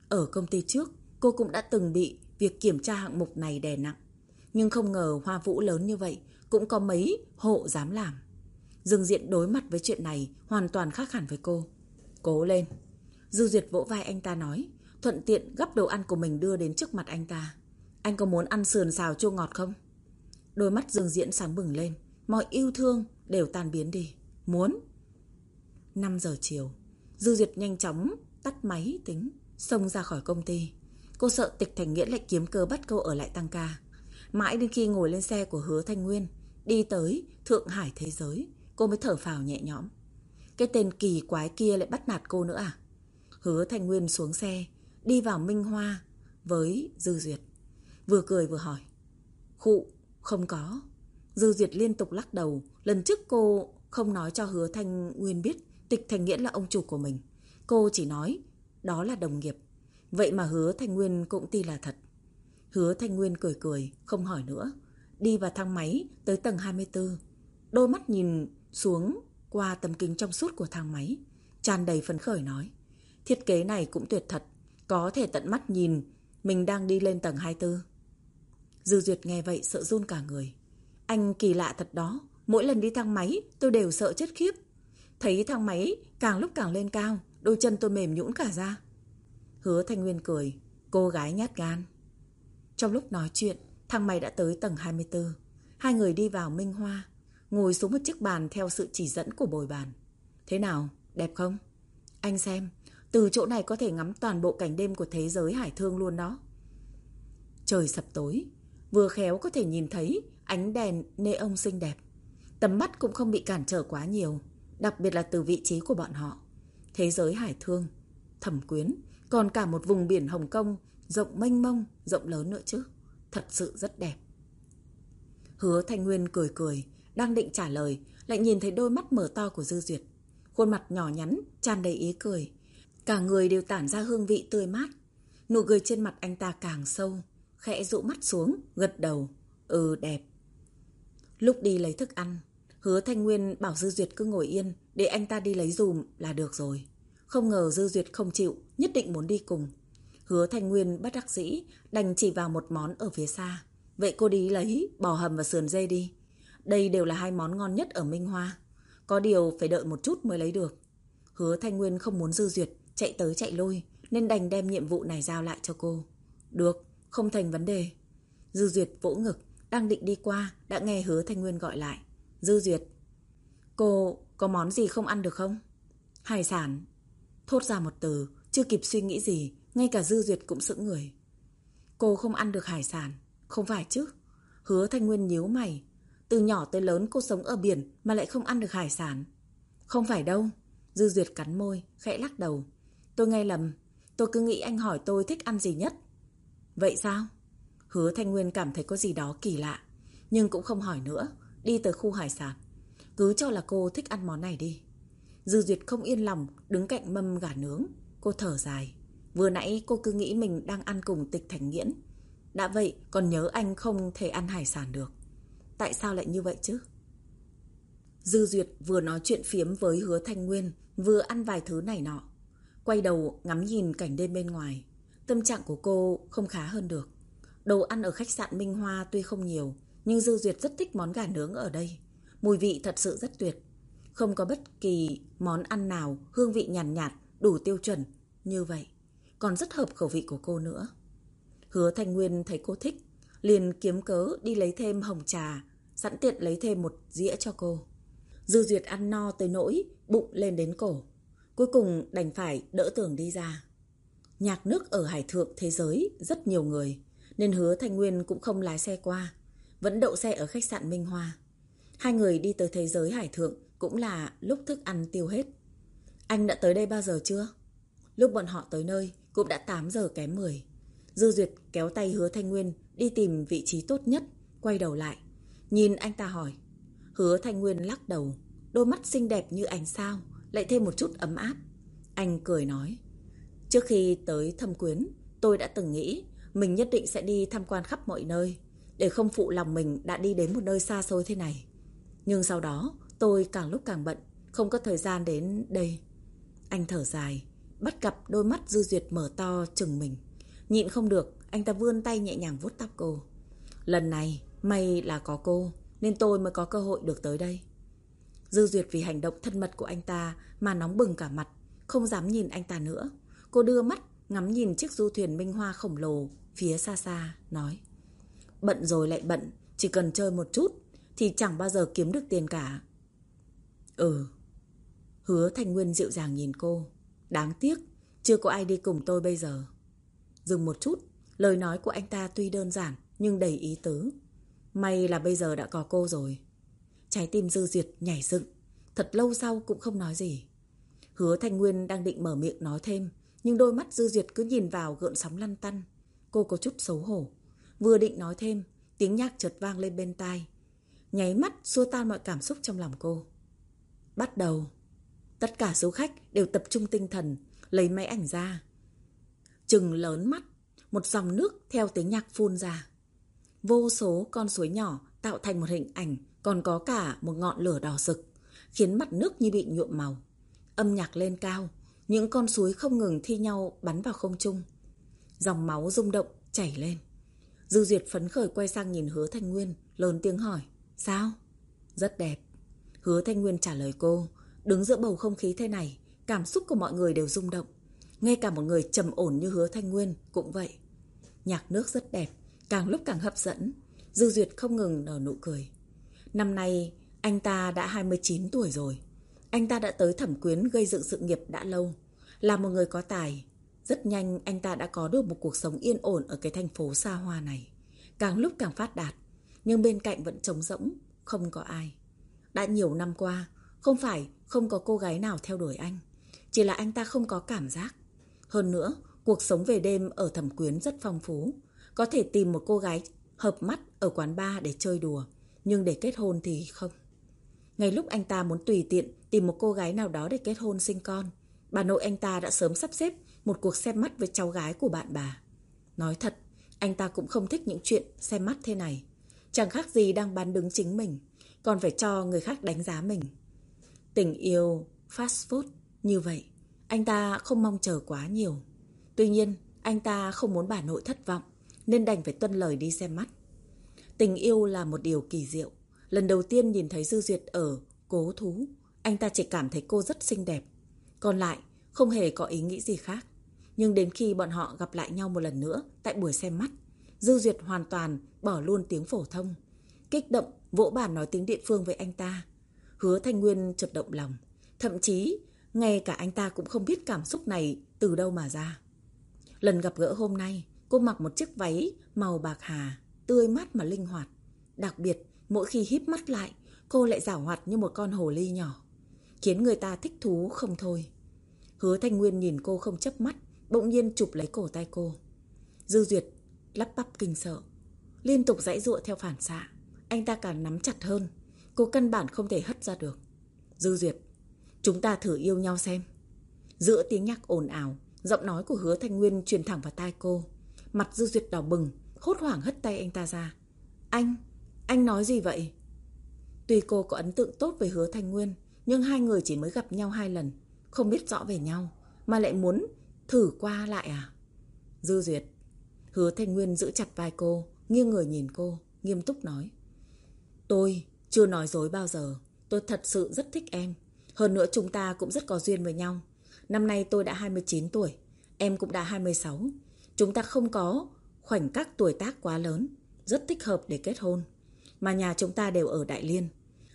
[SPEAKER 1] Ở công ty trước, cô cũng đã từng bị việc kiểm tra hạng mục này đè nặng. Nhưng không ngờ hoa vũ lớn như vậy cũng có mấy hộ dám làm. Dương Diện đối mặt với chuyện này hoàn toàn khác hẳn với cô. Cố lên. Dư Duyệt vỗ vai anh ta nói, thuận tiện gấp đồ ăn của mình đưa đến trước mặt anh ta. Anh có muốn ăn sườn xào chua ngọt không? Đôi mắt Dương Diễn sáng bừng lên, mọi yêu thương đều tan biến đi. Muốn. 5 giờ chiều, Dư Duyệt nhanh chóng tắt máy tính, xông ra khỏi công ty. Cô sợ tịch thành nghĩa lại kiếm cơ bắt cô ở lại tăng ca. Mãi đến khi ngồi lên xe của hứa Thanh Nguyên, đi tới Thượng Hải Thế Giới, cô mới thở phào nhẹ nhõm. Cái tên kỳ quái kia lại bắt nạt cô nữa à? Hứa Thanh Nguyên xuống xe, đi vào Minh Hoa với Dư Duyệt. Vừa cười vừa hỏi. Khụ, không có. Dư Duyệt liên tục lắc đầu. Lần trước cô không nói cho Hứa Thanh Nguyên biết Tịch Thành Nghĩa là ông chủ của mình. Cô chỉ nói đó là đồng nghiệp. Vậy mà Hứa Thanh Nguyên cũng tin là thật. Hứa Thanh Nguyên cười cười, không hỏi nữa. Đi vào thang máy tới tầng 24. Đôi mắt nhìn xuống qua tấm kính trong suốt của thang máy. tràn đầy phấn khởi nói. Thiết kế này cũng tuyệt thật. Có thể tận mắt nhìn mình đang đi lên tầng 24. Dư Duyệt nghe vậy sợ run cả người. Anh kỳ lạ thật đó. Mỗi lần đi thang máy tôi đều sợ chết khiếp. Thấy thang máy càng lúc càng lên cao. Đôi chân tôi mềm nhũn cả ra. Hứa Thanh Nguyên cười. Cô gái nhát gan. Trong lúc nói chuyện, thang máy đã tới tầng 24. Hai người đi vào Minh Hoa, ngồi xuống một chiếc bàn theo sự chỉ dẫn của bồi bàn. Thế nào? Đẹp không? Anh xem, Từ chỗ này có thể ngắm toàn bộ cảnh đêm của thế giới hải thương luôn đó. Trời sập tối, vừa khéo có thể nhìn thấy ánh đèn nê ông xinh đẹp. Tầm mắt cũng không bị cản trở quá nhiều, đặc biệt là từ vị trí của bọn họ. Thế giới hải thương, thẩm quyến, còn cả một vùng biển Hồng Kông rộng mênh mông, rộng lớn nữa chứ. Thật sự rất đẹp. Hứa Thanh Nguyên cười cười, đang định trả lời, lại nhìn thấy đôi mắt mở to của Dư Duyệt. Khuôn mặt nhỏ nhắn, tràn đầy ý cười. Cả người đều tản ra hương vị tươi mát. Nụ cười trên mặt anh ta càng sâu, khẽ dụ mắt xuống, gật đầu. Ừ, đẹp. Lúc đi lấy thức ăn, hứa Thanh Nguyên bảo Dư Duyệt cứ ngồi yên để anh ta đi lấy dùm là được rồi. Không ngờ Dư Duyệt không chịu, nhất định muốn đi cùng. Hứa Thanh Nguyên bất đắc dĩ, đành chỉ vào một món ở phía xa. Vậy cô đi lấy bò hầm và sườn dê đi. Đây đều là hai món ngon nhất ở Minh Hoa. Có điều phải đợi một chút mới lấy được. Hứa Thanh Nguyên không muốn dư duyệt, chạy tới chạy lui, nên đành đem nhiệm vụ này giao lại cho cô. Được, không thành vấn đề. Dư duyệt vỗ ngực, đang định đi qua, đã nghe hứa Thanh Nguyên gọi lại. Dư duyệt, cô có món gì không ăn được không? Hải sản. Thốt ra một từ, chưa kịp suy nghĩ gì, ngay cả dư duyệt cũng sững người. Cô không ăn được hải sản, không phải chứ? Hứa Thanh Nguyên nhíu mày, từ nhỏ tới lớn cô sống ở biển mà lại không ăn được hải sản. Không phải đâu. Dư Duyệt cắn môi, khẽ lắc đầu. Tôi nghe lầm. Tôi cứ nghĩ anh hỏi tôi thích ăn gì nhất. Vậy sao? Hứa Thanh Nguyên cảm thấy có gì đó kỳ lạ. Nhưng cũng không hỏi nữa. Đi tới khu hải sản. Cứ cho là cô thích ăn món này đi. Dư Duyệt không yên lòng, đứng cạnh mâm gà nướng. Cô thở dài. Vừa nãy cô cứ nghĩ mình đang ăn cùng tịch thành nghiễn. Đã vậy còn nhớ anh không thể ăn hải sản được. Tại sao lại như vậy chứ? Dư Duyệt vừa nói chuyện phiếm với hứa Thanh Nguyên, vừa ăn vài thứ này nọ. Quay đầu ngắm nhìn cảnh đêm bên ngoài. Tâm trạng của cô không khá hơn được. Đồ ăn ở khách sạn Minh Hoa tuy không nhiều, nhưng Dư Duyệt rất thích món gà nướng ở đây. Mùi vị thật sự rất tuyệt. Không có bất kỳ món ăn nào hương vị nhàn nhạt, nhạt, đủ tiêu chuẩn như vậy. Còn rất hợp khẩu vị của cô nữa. Hứa Thanh Nguyên thấy cô thích, liền kiếm cớ đi lấy thêm hồng trà sẵn tiện lấy thêm một dĩa cho cô. Dư Duyệt ăn no tới nỗi, bụng lên đến cổ. Cuối cùng đành phải đỡ tưởng đi ra. Nhạc nước ở hải thượng thế giới rất nhiều người, nên hứa Thanh Nguyên cũng không lái xe qua, vẫn đậu xe ở khách sạn Minh Hoa. Hai người đi tới thế giới hải thượng cũng là lúc thức ăn tiêu hết. Anh đã tới đây bao giờ chưa? Lúc bọn họ tới nơi cũng đã 8 giờ kém 10. Dư Duyệt kéo tay hứa Thanh Nguyên đi tìm vị trí tốt nhất, quay đầu lại. Nhìn anh ta hỏi. Hứa Thanh Nguyên lắc đầu, đôi mắt xinh đẹp như ánh sao, lại thêm một chút ấm áp. Anh cười nói. Trước khi tới thâm quyến, tôi đã từng nghĩ mình nhất định sẽ đi tham quan khắp mọi nơi, để không phụ lòng mình đã đi đến một nơi xa xôi thế này. Nhưng sau đó, tôi càng lúc càng bận, không có thời gian đến đây. Anh thở dài, bắt gặp đôi mắt dư duyệt mở to chừng mình. Nhịn không được, anh ta vươn tay nhẹ nhàng vuốt tóc cô. Lần này, May là có cô, nên tôi mới có cơ hội được tới đây. Dư Duyệt vì hành động thân mật của anh ta mà nóng bừng cả mặt, không dám nhìn anh ta nữa. Cô đưa mắt ngắm nhìn chiếc du thuyền minh hoa khổng lồ phía xa xa, nói. Bận rồi lại bận, chỉ cần chơi một chút thì chẳng bao giờ kiếm được tiền cả. Ừ. Hứa Thanh Nguyên dịu dàng nhìn cô. Đáng tiếc, chưa có ai đi cùng tôi bây giờ. Dừng một chút, lời nói của anh ta tuy đơn giản nhưng đầy ý tứ. May là bây giờ đã có cô rồi. Trái tim dư duyệt nhảy dựng. Thật lâu sau cũng không nói gì. Hứa Thanh Nguyên đang định mở miệng nói thêm. Nhưng đôi mắt dư duyệt cứ nhìn vào gợn sóng lăn tăn. Cô có chút xấu hổ. Vừa định nói thêm, tiếng nhạc chợt vang lên bên tai. Nháy mắt xua tan mọi cảm xúc trong lòng cô. Bắt đầu. Tất cả du khách đều tập trung tinh thần, lấy máy ảnh ra. Trừng lớn mắt, một dòng nước theo tiếng nhạc phun ra. Vô số con suối nhỏ tạo thành một hình ảnh còn có cả một ngọn lửa đỏ rực, khiến mặt nước như bị nhuộm màu. Âm nhạc lên cao, những con suối không ngừng thi nhau bắn vào không trung. Dòng máu rung động, chảy lên. Dư Duyệt phấn khởi quay sang nhìn hứa Thanh Nguyên, lớn tiếng hỏi. Sao? Rất đẹp. Hứa Thanh Nguyên trả lời cô. Đứng giữa bầu không khí thế này, cảm xúc của mọi người đều rung động. Ngay cả một người trầm ổn như hứa Thanh Nguyên cũng vậy. Nhạc nước rất đẹp, càng lúc càng hấp dẫn. Dư Duyệt không ngừng nở nụ cười. Năm nay, anh ta đã 29 tuổi rồi. Anh ta đã tới thẩm quyến gây dựng sự nghiệp đã lâu. Là một người có tài, rất nhanh anh ta đã có được một cuộc sống yên ổn ở cái thành phố xa hoa này. Càng lúc càng phát đạt, nhưng bên cạnh vẫn trống rỗng, không có ai. Đã nhiều năm qua, không phải không có cô gái nào theo đuổi anh, chỉ là anh ta không có cảm giác. Hơn nữa, cuộc sống về đêm ở thẩm quyến rất phong phú. Có thể tìm một cô gái hợp mắt ở quán bar để chơi đùa, nhưng để kết hôn thì không. Ngay lúc anh ta muốn tùy tiện tìm một cô gái nào đó để kết hôn sinh con, bà nội anh ta đã sớm sắp xếp một cuộc xem mắt với cháu gái của bạn bà. Nói thật, anh ta cũng không thích những chuyện xem mắt thế này. Chẳng khác gì đang bán đứng chính mình, còn phải cho người khác đánh giá mình. Tình yêu fast food như vậy, anh ta không mong chờ quá nhiều. Tuy nhiên, anh ta không muốn bà nội thất vọng, nên đành phải tuân lời đi xem mắt. Tình yêu là một điều kỳ diệu. Lần đầu tiên nhìn thấy Dư Duyệt ở cố thú, anh ta chỉ cảm thấy cô rất xinh đẹp. Còn lại, không hề có ý nghĩ gì khác. Nhưng đến khi bọn họ gặp lại nhau một lần nữa tại buổi xem mắt, Dư Duyệt hoàn toàn bỏ luôn tiếng phổ thông. Kích động, vỗ bàn nói tiếng địa phương với anh ta. Hứa Thanh Nguyên chợt động lòng. Thậm chí, ngay cả anh ta cũng không biết cảm xúc này từ đâu mà ra. Lần gặp gỡ hôm nay, cô mặc một chiếc váy màu bạc hà, tươi mát mà linh hoạt. Đặc biệt, mỗi khi híp mắt lại, cô lại giảo hoạt như một con hồ ly nhỏ. Khiến người ta thích thú không thôi. Hứa Thanh Nguyên nhìn cô không chấp mắt, bỗng nhiên chụp lấy cổ tay cô. Dư Duyệt lắp bắp kinh sợ, liên tục dãy dụa theo phản xạ. Anh ta càng nắm chặt hơn, cô căn bản không thể hất ra được. Dư Duyệt, chúng ta thử yêu nhau xem. Giữa tiếng nhạc ồn ào, giọng nói của hứa Thanh Nguyên truyền thẳng vào tai cô. Mặt Dư Duyệt đỏ bừng, hốt hoảng hất tay anh ta ra. Anh, anh nói gì vậy? Tuy cô có ấn tượng tốt về hứa Thanh Nguyên, nhưng hai người chỉ mới gặp nhau hai lần, không biết rõ về nhau, mà lại muốn thử qua lại à? Dư Duyệt, hứa Thanh Nguyên giữ chặt vai cô, nghiêng người nhìn cô, nghiêm túc nói. Tôi chưa nói dối bao giờ, tôi thật sự rất thích em. Hơn nữa chúng ta cũng rất có duyên với nhau. Năm nay tôi đã 29 tuổi, em cũng đã 26. Chúng ta không có khoảnh khắc tuổi tác quá lớn, rất thích hợp để kết hôn. Mà nhà chúng ta đều ở Đại Liên.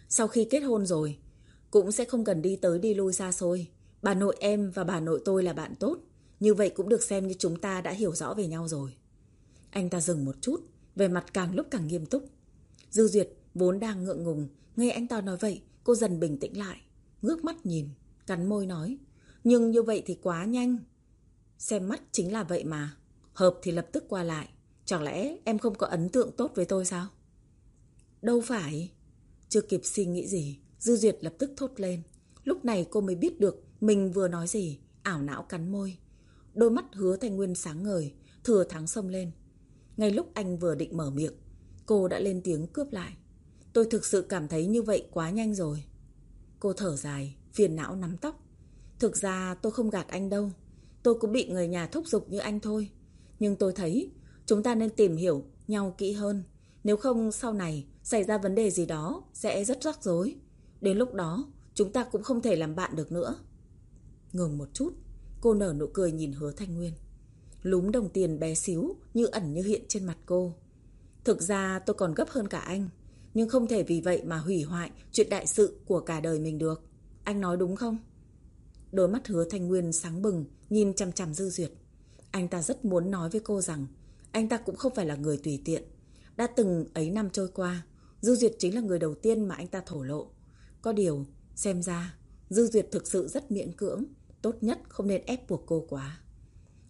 [SPEAKER 1] Sau khi kết hôn rồi, cũng sẽ không cần đi tới đi lui xa xôi. Bà nội em và bà nội tôi là bạn tốt. Như vậy cũng được xem như chúng ta đã hiểu rõ về nhau rồi. Anh ta dừng một chút, về mặt càng lúc càng nghiêm túc. Dư Duyệt vốn đang ngượng ngùng, nghe anh ta nói vậy, cô dần bình tĩnh lại. Ngước mắt nhìn, cắn môi nói. Nhưng như vậy thì quá nhanh. Xem mắt chính là vậy mà. Hợp thì lập tức qua lại. Chẳng lẽ em không có ấn tượng tốt với tôi sao? Đâu phải. Chưa kịp suy nghĩ gì, Dư Duyệt lập tức thốt lên. Lúc này cô mới biết được mình vừa nói gì, ảo não cắn môi. Đôi mắt hứa thanh nguyên sáng ngời, thừa thắng sông lên. Ngay lúc anh vừa định mở miệng, cô đã lên tiếng cướp lại. Tôi thực sự cảm thấy như vậy quá nhanh rồi. Cô thở dài, phiền não nắm tóc. Thực ra tôi không gạt anh đâu. Tôi cũng bị người nhà thúc giục như anh thôi. Nhưng tôi thấy chúng ta nên tìm hiểu nhau kỹ hơn. Nếu không sau này xảy ra vấn đề gì đó sẽ rất rắc rối. Đến lúc đó chúng ta cũng không thể làm bạn được nữa. Ngừng một chút, cô nở nụ cười nhìn hứa thanh nguyên. Lúm đồng tiền bé xíu như ẩn như hiện trên mặt cô. Thực ra tôi còn gấp hơn cả anh. Nhưng không thể vì vậy mà hủy hoại chuyện đại sự của cả đời mình được. Anh nói đúng không? Đôi mắt hứa thanh nguyên sáng bừng, nhìn chằm chằm dư duyệt. Anh ta rất muốn nói với cô rằng anh ta cũng không phải là người tùy tiện. Đã từng ấy năm trôi qua, Dư Duyệt chính là người đầu tiên mà anh ta thổ lộ. Có điều, xem ra, Dư Duyệt thực sự rất miễn cưỡng, tốt nhất không nên ép buộc cô quá.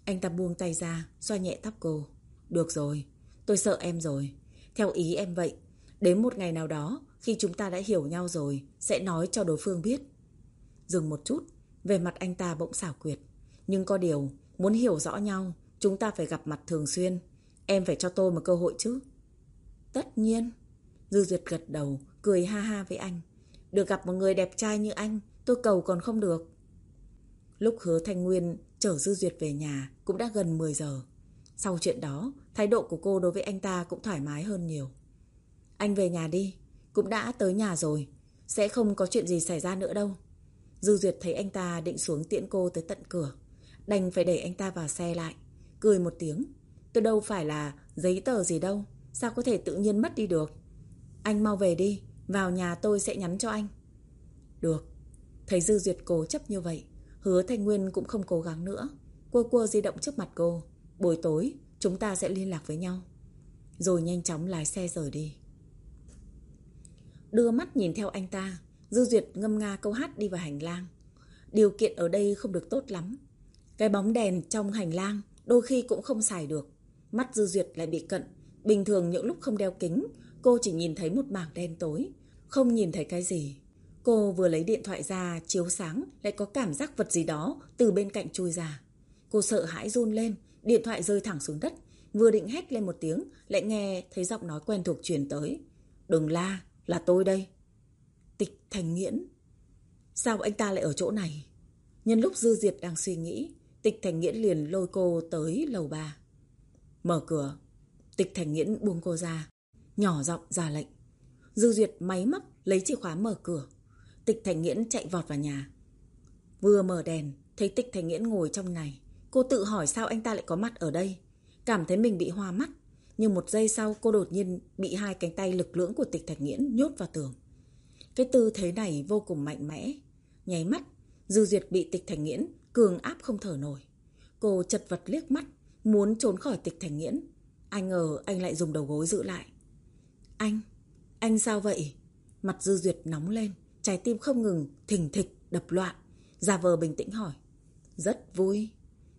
[SPEAKER 1] Anh ta buông tay ra, xoa nhẹ tóc cô. Được rồi, tôi sợ em rồi. Theo ý em vậy, đến một ngày nào đó, khi chúng ta đã hiểu nhau rồi, sẽ nói cho đối phương biết. Dừng một chút, về mặt anh ta bỗng xảo quyệt. Nhưng có điều, muốn hiểu rõ nhau, chúng ta phải gặp mặt thường xuyên. Em phải cho tôi một cơ hội chứ. Tất nhiên. Dư Duyệt gật đầu, cười ha ha với anh. Được gặp một người đẹp trai như anh, tôi cầu còn không được. Lúc hứa Thanh Nguyên chở Dư Duyệt về nhà cũng đã gần 10 giờ. Sau chuyện đó, thái độ của cô đối với anh ta cũng thoải mái hơn nhiều. Anh về nhà đi, cũng đã tới nhà rồi, sẽ không có chuyện gì xảy ra nữa đâu. Dư Duyệt thấy anh ta định xuống tiễn cô tới tận cửa, đành phải đẩy anh ta vào xe lại, cười một tiếng. Tôi đâu phải là giấy tờ gì đâu, sao có thể tự nhiên mất đi được. Anh mau về đi, vào nhà tôi sẽ nhắn cho anh. Được, thấy Dư Duyệt cố chấp như vậy, Hứa Thanh Nguyên cũng không cố gắng nữa. Cô cua di động trước mặt cô. Buổi tối, chúng ta sẽ liên lạc với nhau. Rồi nhanh chóng lái xe rời đi. Đưa mắt nhìn theo anh ta, Dư Duyệt ngâm nga câu hát đi vào hành lang. Điều kiện ở đây không được tốt lắm. Cái bóng đèn trong hành lang đôi khi cũng không xài được. Mắt Dư Duyệt lại bị cận. Bình thường những lúc không đeo kính, cô chỉ nhìn thấy một mảng đen tối, không nhìn thấy cái gì. Cô vừa lấy điện thoại ra, chiếu sáng, lại có cảm giác vật gì đó từ bên cạnh chui ra. Cô sợ hãi run lên, điện thoại rơi thẳng xuống đất. Vừa định hét lên một tiếng, lại nghe thấy giọng nói quen thuộc truyền tới. Đừng la, là tôi đây. Tịch Thành Nghiễn. Sao anh ta lại ở chỗ này? Nhân lúc Dư Diệt đang suy nghĩ, Tịch Thành Nghiễn liền lôi cô tới lầu ba. Mở cửa. Tịch Thành Nghiễn buông cô ra. Nhỏ giọng ra lệnh. Dư Duyệt máy móc lấy chìa khóa mở cửa. Tịch Thành Nghiễn chạy vọt vào nhà. Vừa mở đèn, thấy Tịch Thành Nghiễn ngồi trong này. Cô tự hỏi sao anh ta lại có mặt ở đây. Cảm thấy mình bị hoa mắt. Nhưng một giây sau cô đột nhiên bị hai cánh tay lực lưỡng của Tịch Thành Nghiễn nhốt vào tường. Cái tư thế này vô cùng mạnh mẽ. Nháy mắt, Dư Duyệt bị Tịch Thành Nghiễn cường áp không thở nổi. Cô chật vật liếc mắt, muốn trốn khỏi Tịch Thành Nghiễn. Anh ngờ anh lại dùng đầu gối giữ lại. Anh, anh sao vậy? Mặt Dư Duyệt nóng lên, trái tim không ngừng, thình thịch, đập loạn. Giả vờ bình tĩnh hỏi. Rất vui.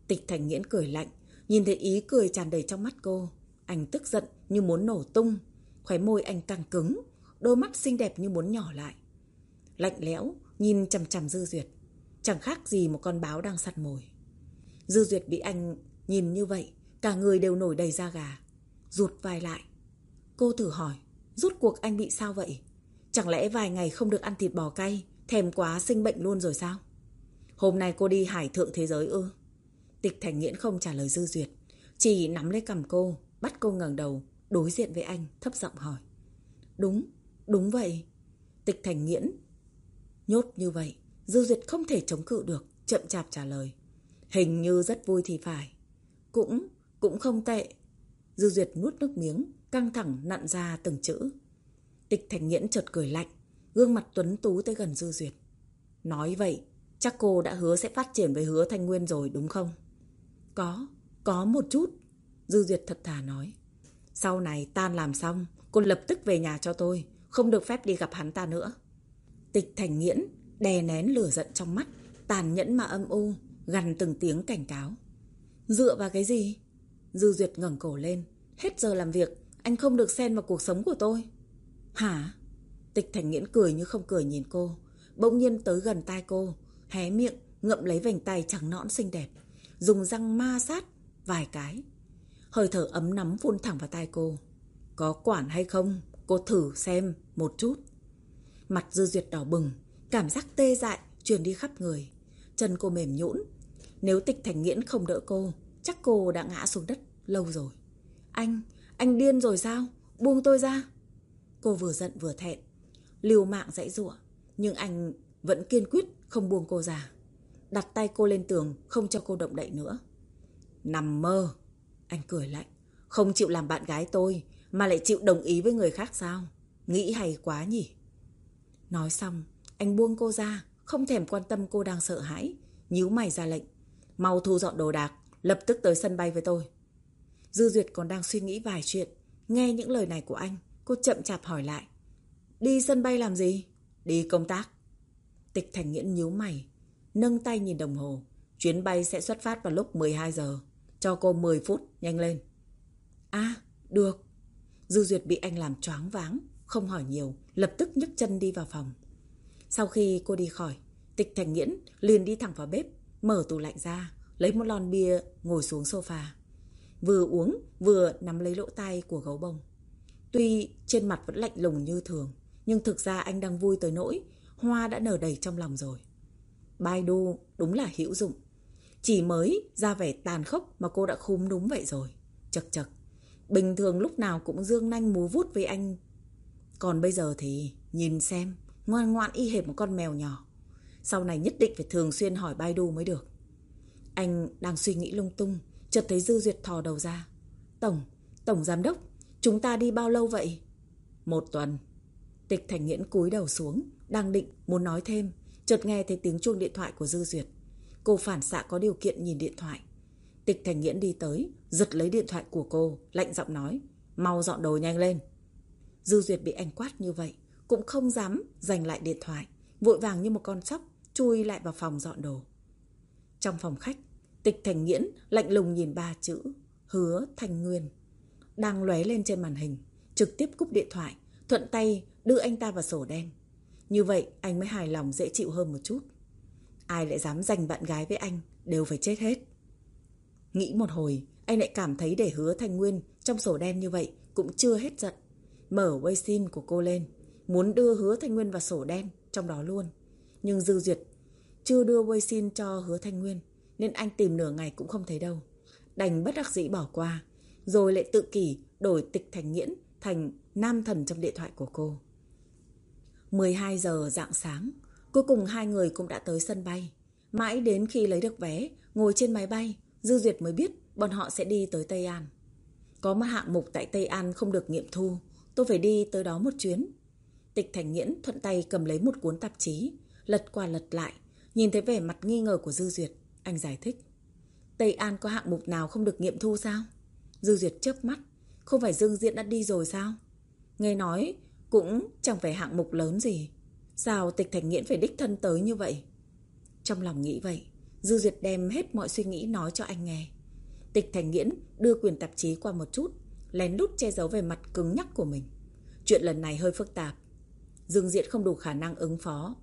[SPEAKER 1] Tịch Thành Nghiễn cười lạnh, nhìn thấy ý cười tràn đầy trong mắt cô. Anh tức giận như muốn nổ tung. Khóe môi anh càng cứng, đôi mắt xinh đẹp như muốn nhỏ lại. Lạnh lẽo, nhìn chằm chằm Dư Duyệt. Chẳng khác gì một con báo đang săn mồi. Dư Duyệt bị anh nhìn như vậy, cả người đều nổi đầy da gà. Rụt vai lại. Cô thử hỏi, rút cuộc anh bị sao vậy? Chẳng lẽ vài ngày không được ăn thịt bò cay, thèm quá sinh bệnh luôn rồi sao? Hôm nay cô đi hải thượng thế giới ư? Tịch Thành Nghiễn không trả lời Dư Duyệt, chỉ nắm lấy cầm cô, bắt cô ngẩng đầu, đối diện với anh, thấp giọng hỏi. Đúng, đúng vậy. Tịch Thành Nghiễn. Nhốt như vậy, Dư Duyệt không thể chống cự được, chậm chạp trả lời. Hình như rất vui thì phải. Cũng, cũng không tệ. Dư Duyệt nuốt nước miếng, căng thẳng nặn ra từng chữ. Tịch Thành Nghiễn chợt cười lạnh, gương mặt tuấn tú tới gần Dư Duyệt. Nói vậy, chắc cô đã hứa sẽ phát triển với hứa Thanh Nguyên rồi đúng không? Có, có một chút. Dư Duyệt thật thà nói. Sau này tan làm xong, cô lập tức về nhà cho tôi, không được phép đi gặp hắn ta nữa. Tịch Thành Nghiễn đè nén lửa giận trong mắt, tàn nhẫn mà âm u, gằn từng tiếng cảnh cáo. Dựa vào cái gì? Dư Duyệt ngẩng cổ lên. Hết giờ làm việc, anh không được xen vào cuộc sống của tôi. Hả? Tịch Thành Nghiễn cười như không cười nhìn cô. Bỗng nhiên tới gần tai cô, hé miệng, ngậm lấy vành tay trắng nõn xinh đẹp. Dùng răng ma sát vài cái. Hơi thở ấm nắm phun thẳng vào tai cô. Có quản hay không? Cô thử xem một chút. Mặt Dư Duyệt đỏ bừng, cảm giác tê dại truyền đi khắp người. Chân cô mềm nhũn. Nếu tịch thành nghiễn không đỡ cô, chắc cô đã ngã xuống đất lâu rồi. Anh, anh điên rồi sao? Buông tôi ra. Cô vừa giận vừa thẹn. Liều mạng dãy giụa, nhưng anh vẫn kiên quyết không buông cô ra. Đặt tay cô lên tường, không cho cô động đậy nữa. Nằm mơ. Anh cười lạnh. Không chịu làm bạn gái tôi, mà lại chịu đồng ý với người khác sao? Nghĩ hay quá nhỉ? Nói xong, anh buông cô ra, không thèm quan tâm cô đang sợ hãi, nhíu mày ra lệnh. Mau thu dọn đồ đạc, lập tức tới sân bay với tôi. Dư Duyệt còn đang suy nghĩ vài chuyện, nghe những lời này của anh, cô chậm chạp hỏi lại. Đi sân bay làm gì? Đi công tác. Tịch Thành Nghiễn nhíu mày, nâng tay nhìn đồng hồ. Chuyến bay sẽ xuất phát vào lúc 12 giờ. Cho cô 10 phút, nhanh lên. À, được. Dư Duyệt bị anh làm choáng váng, không hỏi nhiều, lập tức nhấc chân đi vào phòng. Sau khi cô đi khỏi, Tịch Thành Nghiễn liền đi thẳng vào bếp, mở tủ lạnh ra, lấy một lon bia ngồi xuống sofa. Vừa uống, vừa nắm lấy lỗ tai của gấu bông. Tuy trên mặt vẫn lạnh lùng như thường, nhưng thực ra anh đang vui tới nỗi hoa đã nở đầy trong lòng rồi. Baidu đúng là hữu dụng. Chỉ mới ra vẻ tàn khốc mà cô đã khúm đúng vậy rồi. Chật chật. Bình thường lúc nào cũng dương nanh múa vút với anh. Còn bây giờ thì nhìn xem, ngoan ngoãn y hệt một con mèo nhỏ. Sau này nhất định phải thường xuyên hỏi Baidu mới được. Anh đang suy nghĩ lung tung, chợt thấy Dư Duyệt thò đầu ra. Tổng, Tổng Giám Đốc, chúng ta đi bao lâu vậy? Một tuần. Tịch Thành Nghiễn cúi đầu xuống, đang định muốn nói thêm, chợt nghe thấy tiếng chuông điện thoại của Dư Duyệt. cô phản xạ có điều kiện nhìn điện thoại. Tịch Thành Nghiễn đi tới, giật lấy điện thoại của cô, lạnh giọng nói, mau dọn đồ nhanh lên. Dư Duyệt bị anh quát như vậy, cũng không dám giành lại điện thoại, vội vàng như một con sóc, chui lại vào phòng dọn đồ. Trong phòng khách, Tịch Thành Nghiễn lạnh lùng nhìn ba chữ, hứa Thành Nguyên, đang lóe lên trên màn hình, trực tiếp cúp điện thoại, thuận tay đưa anh ta vào sổ đen. Như vậy anh mới hài lòng dễ chịu hơn một chút. Ai lại dám giành bạn gái với anh đều phải chết hết. Nghĩ một hồi, anh lại cảm thấy để hứa Thanh Nguyên trong sổ đen như vậy cũng chưa hết giận. Mở wechat của cô lên, muốn đưa hứa Thanh Nguyên vào sổ đen trong đó luôn. Nhưng Dư Duyệt chưa đưa Weixin cho hứa Thanh Nguyên, nên anh tìm nửa ngày cũng không thấy đâu. Đành bất đắc dĩ bỏ qua, rồi lại tự kỷ đổi tịch thành nghiễn thành nam thần trong điện thoại của cô. 12 giờ dạng sáng, cuối cùng hai người cũng đã tới sân bay. Mãi đến khi lấy được vé, ngồi trên máy bay, Dư Duyệt mới biết bọn họ sẽ đi tới Tây An. Có một hạng mục tại Tây An không được nghiệm thu, tôi phải đi tới đó một chuyến. Tịch Thành Nghiễn thuận tay cầm lấy một cuốn tạp chí, lật qua lật lại, nhìn thấy vẻ mặt nghi ngờ của Dư Duyệt, anh giải thích. Tây An có hạng mục nào không được nghiệm thu sao? Dư Duyệt chớp mắt, không phải Dương Diễn đã đi rồi sao? Nghe nói cũng chẳng phải hạng mục lớn gì. Sao tịch thành nghiễn phải đích thân tới như vậy? Trong lòng nghĩ vậy, Dư Duyệt đem hết mọi suy nghĩ nói cho anh nghe. Tịch thành nghiễn đưa quyền tạp chí qua một chút, lén lút che giấu về mặt cứng nhắc của mình. Chuyện lần này hơi phức tạp. Dương Diễn không đủ khả năng ứng phó.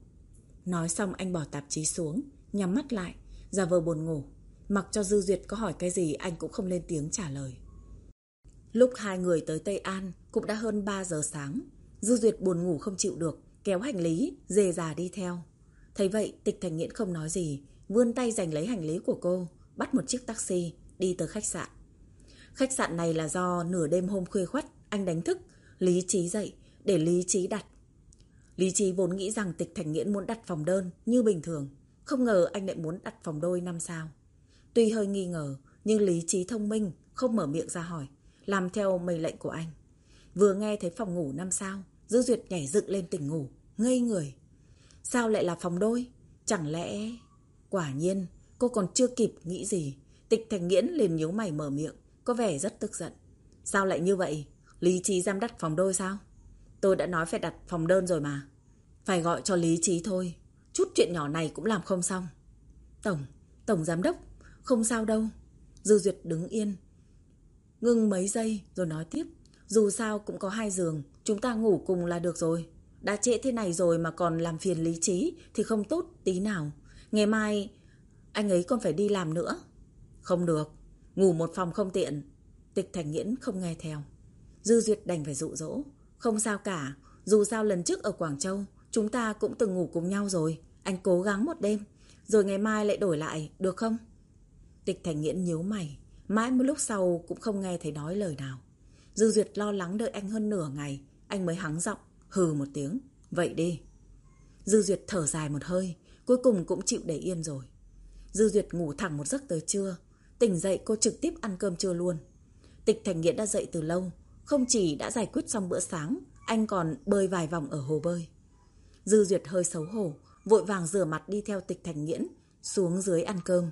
[SPEAKER 1] Nói xong anh bỏ tạp chí xuống, nhắm mắt lại, giả vờ buồn ngủ. Mặc cho Dư Duyệt có hỏi cái gì anh cũng không lên tiếng trả lời. Lúc hai người tới Tây An cũng đã hơn 3 giờ sáng. Dư Duyệt buồn ngủ không chịu được, kéo hành lý, dề già đi theo. Thấy vậy, tịch thành nghiện không nói gì, vươn tay giành lấy hành lý của cô, bắt một chiếc taxi, đi tới khách sạn. Khách sạn này là do nửa đêm hôm khuya khoắt, anh đánh thức, lý trí dậy, để lý trí đặt. Lý trí vốn nghĩ rằng tịch thành nghiễn muốn đặt phòng đơn như bình thường, không ngờ anh lại muốn đặt phòng đôi năm sao. Tuy hơi nghi ngờ, nhưng lý trí thông minh, không mở miệng ra hỏi làm theo mệnh lệnh của anh. Vừa nghe thấy phòng ngủ năm sao, Dư Duyệt nhảy dựng lên tỉnh ngủ, ngây người. Sao lại là phòng đôi? Chẳng lẽ... Quả nhiên, cô còn chưa kịp nghĩ gì. Tịch Thành Nghiễn liền nhíu mày mở miệng, có vẻ rất tức giận. Sao lại như vậy? Lý trí dám đặt phòng đôi sao? Tôi đã nói phải đặt phòng đơn rồi mà. Phải gọi cho lý trí thôi. Chút chuyện nhỏ này cũng làm không xong. Tổng, Tổng Giám Đốc, không sao đâu. Dư Duyệt đứng yên, Ngưng mấy giây rồi nói tiếp. Dù sao cũng có hai giường, chúng ta ngủ cùng là được rồi. Đã trễ thế này rồi mà còn làm phiền lý trí thì không tốt tí nào. Ngày mai anh ấy còn phải đi làm nữa. Không được, ngủ một phòng không tiện. Tịch Thành Nghiễn không nghe theo. Dư Duyệt đành phải dụ dỗ. Không sao cả, dù sao lần trước ở Quảng Châu chúng ta cũng từng ngủ cùng nhau rồi. Anh cố gắng một đêm, rồi ngày mai lại đổi lại, được không? Tịch Thành Nghiễn nhíu mày. Mãi một lúc sau cũng không nghe thấy nói lời nào. Dư Duyệt lo lắng đợi anh hơn nửa ngày, anh mới hắng giọng, hừ một tiếng. Vậy đi. Dư Duyệt thở dài một hơi, cuối cùng cũng chịu để yên rồi. Dư Duyệt ngủ thẳng một giấc tới trưa, tỉnh dậy cô trực tiếp ăn cơm trưa luôn. Tịch Thành Nghĩa đã dậy từ lâu, không chỉ đã giải quyết xong bữa sáng, anh còn bơi vài vòng ở hồ bơi. Dư Duyệt hơi xấu hổ, vội vàng rửa mặt đi theo Tịch Thành Nghiễn, xuống dưới ăn cơm.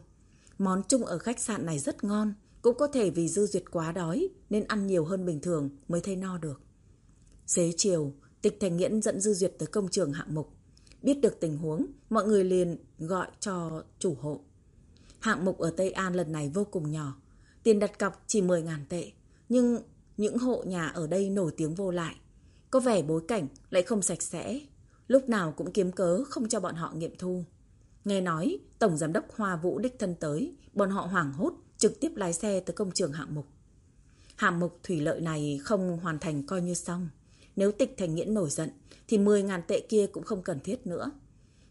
[SPEAKER 1] Món chung ở khách sạn này rất ngon, cũng có thể vì Dư Duyệt quá đói nên ăn nhiều hơn bình thường mới thấy no được. Xế chiều, Tịch Thành Nghiễn dẫn Dư Duyệt tới công trường hạng mục. Biết được tình huống, mọi người liền gọi cho chủ hộ. Hạng mục ở Tây An lần này vô cùng nhỏ. Tiền đặt cọc chỉ 10.000 tệ. Nhưng những hộ nhà ở đây nổi tiếng vô lại. Có vẻ bối cảnh lại không sạch sẽ. Lúc nào cũng kiếm cớ không cho bọn họ nghiệm thu. Nghe nói Tổng Giám đốc Hoa Vũ đích thân tới, bọn họ hoảng hốt trực tiếp lái xe tới công trường hạng mục. Hạng mục thủy lợi này không hoàn thành coi như xong. Nếu tịch thành nghiễn nổi giận thì 10.000 tệ kia cũng không cần thiết nữa.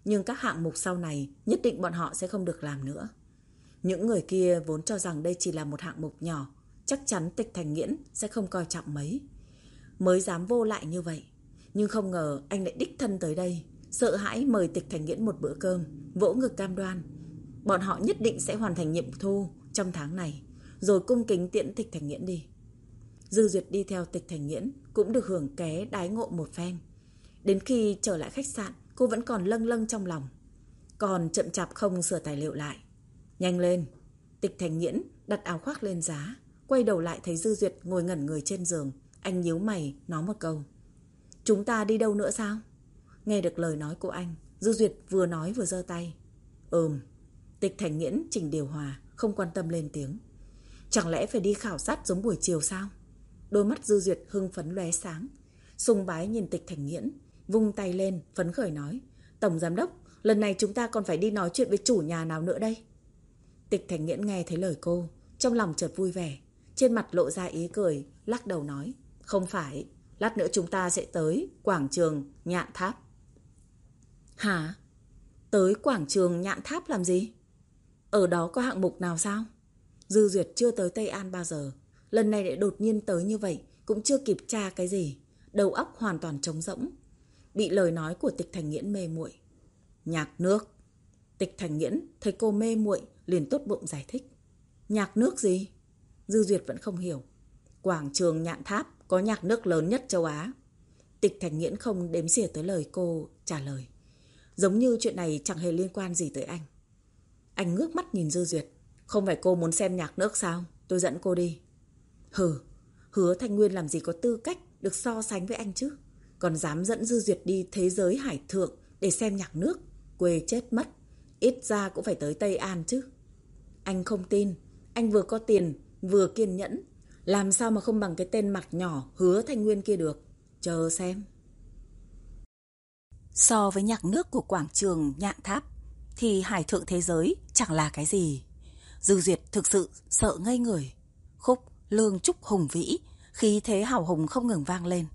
[SPEAKER 1] Nhưng các hạng mục sau này nhất định bọn họ sẽ không được làm nữa. Những người kia vốn cho rằng đây chỉ là một hạng mục nhỏ, chắc chắn tịch thành nghiễn sẽ không coi trọng mấy. Mới dám vô lại như vậy. Nhưng không ngờ anh lại đích thân tới đây, sợ hãi mời tịch thành nghiễn một bữa cơm, vỗ ngực cam đoan. Bọn họ nhất định sẽ hoàn thành nhiệm thu trong tháng này, rồi cung kính tiễn tịch thành nghiễn đi. Dư Duyệt đi theo tịch thành nghiễn, cũng được hưởng ké đái ngộ một phen. Đến khi trở lại khách sạn, cô vẫn còn lâng lâng trong lòng. Còn chậm chạp không sửa tài liệu lại, Nhanh lên. Tịch thành nghiễn đặt áo khoác lên giá. Quay đầu lại thấy Dư Duyệt ngồi ngẩn người trên giường. Anh nhíu mày, nói một câu. Chúng ta đi đâu nữa sao? Nghe được lời nói của anh, Dư Duyệt vừa nói vừa giơ tay. Ừm. Tịch thành nghiễn chỉnh điều hòa, không quan tâm lên tiếng. Chẳng lẽ phải đi khảo sát giống buổi chiều sao? Đôi mắt Dư Duyệt hưng phấn lóe sáng. Sùng bái nhìn tịch thành nghiễn, vung tay lên, phấn khởi nói. Tổng giám đốc, lần này chúng ta còn phải đi nói chuyện với chủ nhà nào nữa đây? Tịch thành nghiễn nghe thấy lời cô, trong lòng chợt vui vẻ. Trên mặt lộ ra ý cười, lắc đầu nói. Không phải, lát nữa chúng ta sẽ tới quảng trường Nhạn Tháp. Hả? Tới quảng trường Nhạn Tháp làm gì? Ở đó có hạng mục nào sao? Dư Duyệt chưa tới Tây An bao giờ. Lần này lại đột nhiên tới như vậy, cũng chưa kịp tra cái gì. Đầu óc hoàn toàn trống rỗng. Bị lời nói của tịch thành nghiễn mê muội Nhạc nước. Tịch thành nghiễn thấy cô mê muội liền tốt bụng giải thích. Nhạc nước gì? Dư Duyệt vẫn không hiểu. Quảng trường Nhạn Tháp có nhạc nước lớn nhất châu Á. Tịch Thành Nghiễn không đếm xỉa tới lời cô trả lời. Giống như chuyện này chẳng hề liên quan gì tới anh. Anh ngước mắt nhìn Dư Duyệt. Không phải cô muốn xem nhạc nước sao? Tôi dẫn cô đi. Hừ, hứa Thanh Nguyên làm gì có tư cách được so sánh với anh chứ? Còn dám dẫn Dư Duyệt đi thế giới hải thượng để xem nhạc nước. Quê chết mất. Ít ra cũng phải tới Tây An chứ. Anh không tin. Anh vừa có tiền, vừa kiên nhẫn. Làm sao mà không bằng cái tên mặt nhỏ hứa Thanh Nguyên kia được. Chờ xem. So với nhạc nước của quảng trường Nhạn Tháp thì hải thượng thế giới chẳng là cái gì. Dư Duyệt thực sự sợ ngây người. Khúc lương trúc hùng vĩ, khí thế hào hùng không ngừng vang lên.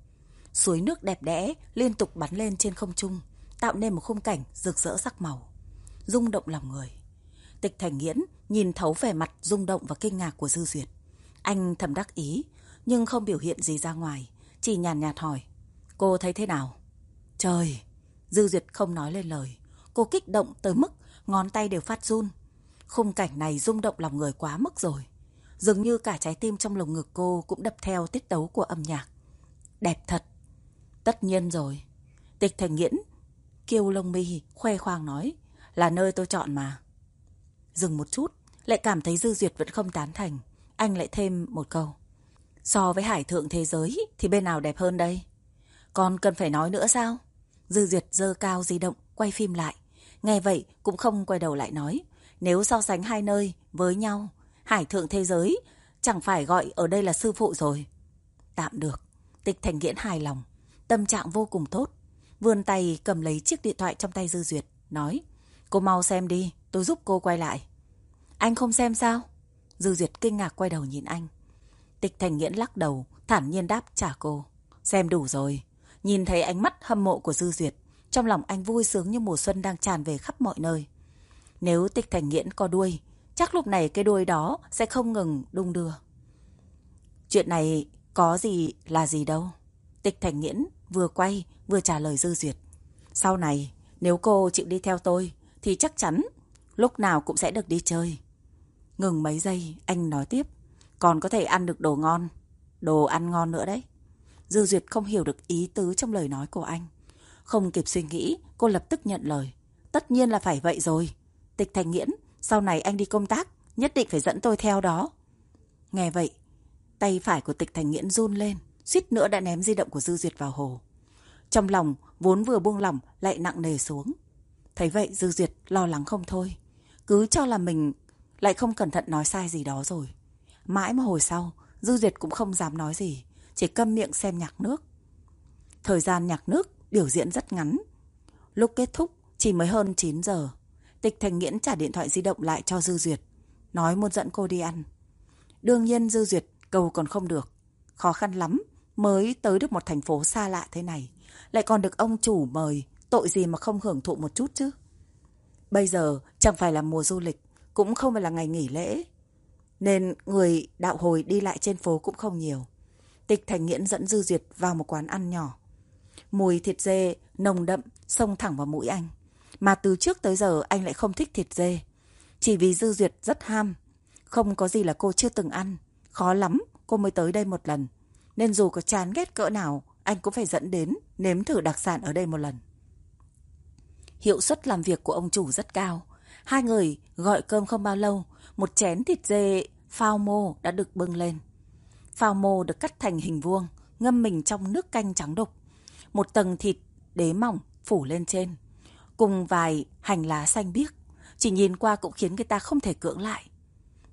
[SPEAKER 1] Suối nước đẹp đẽ liên tục bắn lên trên không trung, tạo nên một khung cảnh rực rỡ sắc màu, rung động lòng người. Tịch Thành Nghiễn nhìn thấu vẻ mặt rung động và kinh ngạc của Dư Duyệt. Anh thầm đắc ý, nhưng không biểu hiện gì ra ngoài, chỉ nhàn nhạt hỏi. Cô thấy thế nào? Trời! Dư Duyệt không nói lên lời. Cô kích động tới mức ngón tay đều phát run. Khung cảnh này rung động lòng người quá mức rồi. Dường như cả trái tim trong lồng ngực cô cũng đập theo tiết tấu của âm nhạc. Đẹp thật. Tất nhiên rồi. Tịch thành nghiễn, kêu lông mi, khoe khoang nói. Là nơi tôi chọn mà. Dừng một chút, lại cảm thấy Dư Duyệt vẫn không tán thành. Anh lại thêm một câu. So với hải thượng thế giới thì bên nào đẹp hơn đây? Còn cần phải nói nữa sao? Dư Duyệt dơ cao di động, quay phim lại. Nghe vậy cũng không quay đầu lại nói. Nếu so sánh hai nơi với nhau, hải thượng thế giới chẳng phải gọi ở đây là sư phụ rồi. Tạm được. Tịch Thành Nghiễn hài lòng. Tâm trạng vô cùng tốt. Vươn tay cầm lấy chiếc điện thoại trong tay Dư Duyệt. Nói. Cô mau xem đi. Tôi giúp cô quay lại. Anh không xem sao? Dư Duyệt kinh ngạc quay đầu nhìn anh. Tịch Thành Nghiễn lắc đầu, thản nhiên đáp trả cô. Xem đủ rồi. Nhìn thấy ánh mắt hâm mộ của Dư Duyệt, trong lòng anh vui sướng như mùa xuân đang tràn về khắp mọi nơi. Nếu Tịch Thành Nghiễn có đuôi, chắc lúc này cái đuôi đó sẽ không ngừng đung đưa. Chuyện này có gì là gì đâu. Tịch Thành Nghiễn vừa quay vừa trả lời Dư Duyệt. Sau này, nếu cô chịu đi theo tôi, thì chắc chắn lúc nào cũng sẽ được đi chơi. Ngừng mấy giây, anh nói tiếp. Còn có thể ăn được đồ ngon. Đồ ăn ngon nữa đấy. Dư Duyệt không hiểu được ý tứ trong lời nói của anh. Không kịp suy nghĩ, cô lập tức nhận lời. Tất nhiên là phải vậy rồi. Tịch Thành Nghiễn, sau này anh đi công tác, nhất định phải dẫn tôi theo đó. Nghe vậy, tay phải của Tịch Thành Nghiễn run lên, suýt nữa đã ném di động của Dư Duyệt vào hồ. Trong lòng, vốn vừa buông lỏng, lại nặng nề xuống. Thấy vậy Dư Duyệt lo lắng không thôi. Cứ cho là mình lại không cẩn thận nói sai gì đó rồi. Mãi một hồi sau, Dư Duyệt cũng không dám nói gì, chỉ câm miệng xem nhạc nước. Thời gian nhạc nước biểu diễn rất ngắn. Lúc kết thúc chỉ mới hơn 9 giờ. Tịch Thành Nghiễn trả điện thoại di động lại cho Dư Duyệt, nói muốn dẫn cô đi ăn. Đương nhiên Dư Duyệt cầu còn không được. Khó khăn lắm mới tới được một thành phố xa lạ thế này. Lại còn được ông chủ mời, tội gì mà không hưởng thụ một chút chứ. Bây giờ chẳng phải là mùa du lịch, cũng không phải là ngày nghỉ lễ. Nên người đạo hồi đi lại trên phố cũng không nhiều. Tịch Thành Nghiễn dẫn Dư Duyệt vào một quán ăn nhỏ. Mùi thịt dê nồng đậm xông thẳng vào mũi anh. Mà từ trước tới giờ anh lại không thích thịt dê. Chỉ vì Dư Duyệt rất ham. Không có gì là cô chưa từng ăn. Khó lắm cô mới tới đây một lần. Nên dù có chán ghét cỡ nào, anh cũng phải dẫn đến nếm thử đặc sản ở đây một lần. Hiệu suất làm việc của ông chủ rất cao. Hai người gọi cơm không bao lâu, một chén thịt dê phao mô đã được bưng lên. Phao mô được cắt thành hình vuông, ngâm mình trong nước canh trắng đục. Một tầng thịt đế mỏng phủ lên trên, cùng vài hành lá xanh biếc. Chỉ nhìn qua cũng khiến người ta không thể cưỡng lại.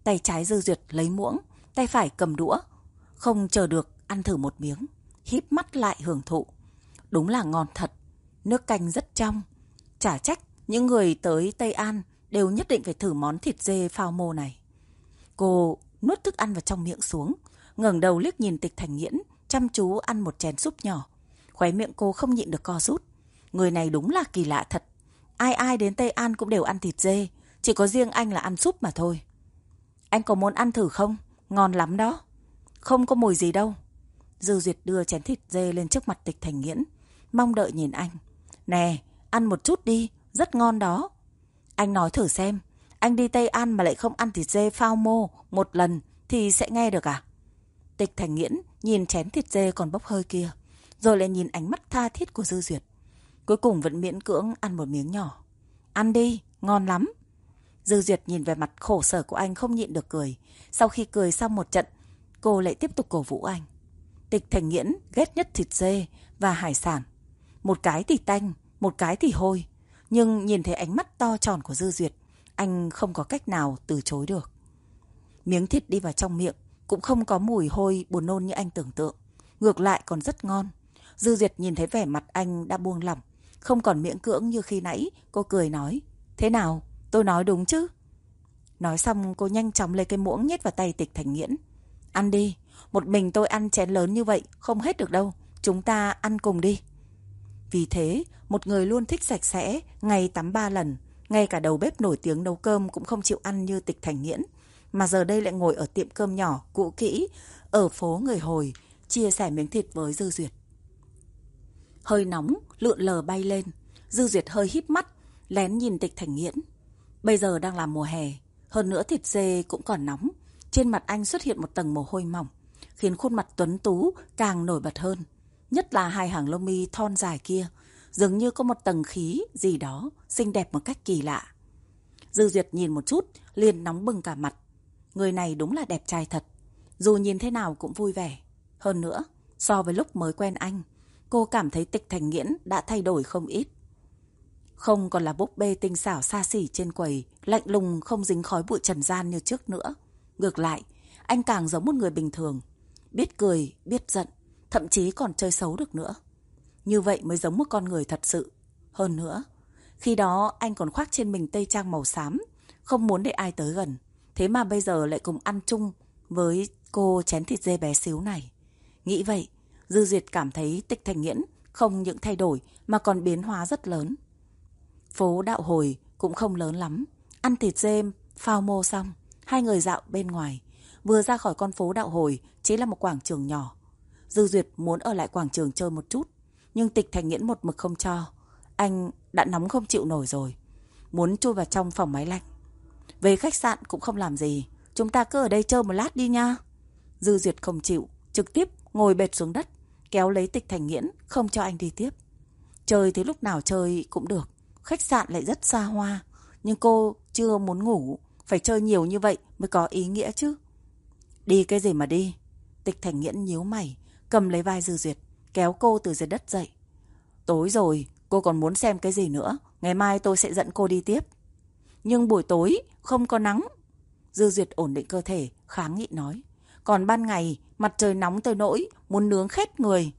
[SPEAKER 1] Tay trái dư duyệt lấy muỗng, tay phải cầm đũa. Không chờ được ăn thử một miếng, híp mắt lại hưởng thụ. Đúng là ngon thật, nước canh rất trong. Chả trách những người tới Tây An đều nhất định phải thử món thịt dê phao mô này. Cô nuốt thức ăn vào trong miệng xuống, ngẩng đầu liếc nhìn tịch thành nghiễn, chăm chú ăn một chén súp nhỏ. Khóe miệng cô không nhịn được co rút. Người này đúng là kỳ lạ thật. Ai ai đến Tây An cũng đều ăn thịt dê, chỉ có riêng anh là ăn súp mà thôi. Anh có muốn ăn thử không? Ngon lắm đó. Không có mùi gì đâu. Dư Duyệt đưa chén thịt dê lên trước mặt tịch thành nghiễn, mong đợi nhìn anh. Nè, ăn một chút đi, rất ngon đó. Anh nói thử xem, anh đi Tây An mà lại không ăn thịt dê phao mô một lần thì sẽ nghe được à? Tịch Thành Nghiễn nhìn chén thịt dê còn bốc hơi kia, rồi lại nhìn ánh mắt tha thiết của Dư Duyệt. Cuối cùng vẫn miễn cưỡng ăn một miếng nhỏ. Ăn đi, ngon lắm. Dư Duyệt nhìn về mặt khổ sở của anh không nhịn được cười. Sau khi cười xong một trận, cô lại tiếp tục cổ vũ anh. Tịch Thành Nghiễn ghét nhất thịt dê và hải sản. Một cái thì tanh, một cái thì hôi. Nhưng nhìn thấy ánh mắt to tròn của Dư Duyệt, anh không có cách nào từ chối được. Miếng thịt đi vào trong miệng, cũng không có mùi hôi buồn nôn như anh tưởng tượng. Ngược lại còn rất ngon. Dư Duyệt nhìn thấy vẻ mặt anh đã buông lỏng. Không còn miễn cưỡng như khi nãy, cô cười nói. Thế nào, tôi nói đúng chứ? Nói xong cô nhanh chóng lấy cái muỗng nhét vào tay tịch thành nghiễn. Ăn đi, một mình tôi ăn chén lớn như vậy, không hết được đâu. Chúng ta ăn cùng đi. Vì thế, một người luôn thích sạch sẽ, ngày tắm ba lần, ngay cả đầu bếp nổi tiếng nấu cơm cũng không chịu ăn như tịch thành nghiễn. Mà giờ đây lại ngồi ở tiệm cơm nhỏ, cũ kỹ, ở phố người hồi, chia sẻ miếng thịt với Dư Duyệt. Hơi nóng, lượn lờ bay lên. Dư Duyệt hơi híp mắt, lén nhìn tịch thành nghiễn. Bây giờ đang là mùa hè, hơn nữa thịt dê cũng còn nóng. Trên mặt anh xuất hiện một tầng mồ hôi mỏng, khiến khuôn mặt tuấn tú càng nổi bật hơn. Nhất là hai hàng lông mi thon dài kia, dường như có một tầng khí gì đó xinh đẹp một cách kỳ lạ. Dư Duyệt nhìn một chút, liền nóng bừng cả mặt. Người này đúng là đẹp trai thật, dù nhìn thế nào cũng vui vẻ. Hơn nữa, so với lúc mới quen anh, cô cảm thấy tịch thành nghiễn đã thay đổi không ít. Không còn là búp bê tinh xảo xa xỉ trên quầy, lạnh lùng không dính khói bụi trần gian như trước nữa. Ngược lại, anh càng giống một người bình thường, biết cười, biết giận, thậm chí còn chơi xấu được nữa. Như vậy mới giống một con người thật sự. Hơn nữa, khi đó anh còn khoác trên mình tây trang màu xám, không muốn để ai tới gần. Thế mà bây giờ lại cùng ăn chung với cô chén thịt dê bé xíu này. Nghĩ vậy, Dư Duyệt cảm thấy tịch thành nghiễn không những thay đổi mà còn biến hóa rất lớn. Phố đạo hồi cũng không lớn lắm. Ăn thịt dê, phao mô xong, hai người dạo bên ngoài. Vừa ra khỏi con phố đạo hồi, chỉ là một quảng trường nhỏ. Dư Duyệt muốn ở lại quảng trường chơi một chút, nhưng tịch thành nghiễn một mực không cho. Anh đã nóng không chịu nổi rồi. Muốn chui vào trong phòng máy lạnh. Về khách sạn cũng không làm gì. Chúng ta cứ ở đây chơi một lát đi nha. Dư Duyệt không chịu, trực tiếp ngồi bệt xuống đất, kéo lấy tịch thành nghiễn, không cho anh đi tiếp. Chơi thế lúc nào chơi cũng được. Khách sạn lại rất xa hoa. Nhưng cô chưa muốn ngủ. Phải chơi nhiều như vậy mới có ý nghĩa chứ. Đi cái gì mà đi. Tịch thành nghiễn nhíu mày, cầm lấy vai Dư Duyệt, kéo cô từ dưới đất dậy. Tối rồi, cô còn muốn xem cái gì nữa. Ngày mai tôi sẽ dẫn cô đi tiếp. Nhưng buổi tối, không có nắng. Dư Duyệt ổn định cơ thể, kháng nghị nói. Còn ban ngày, mặt trời nóng tới nỗi, muốn nướng khét người.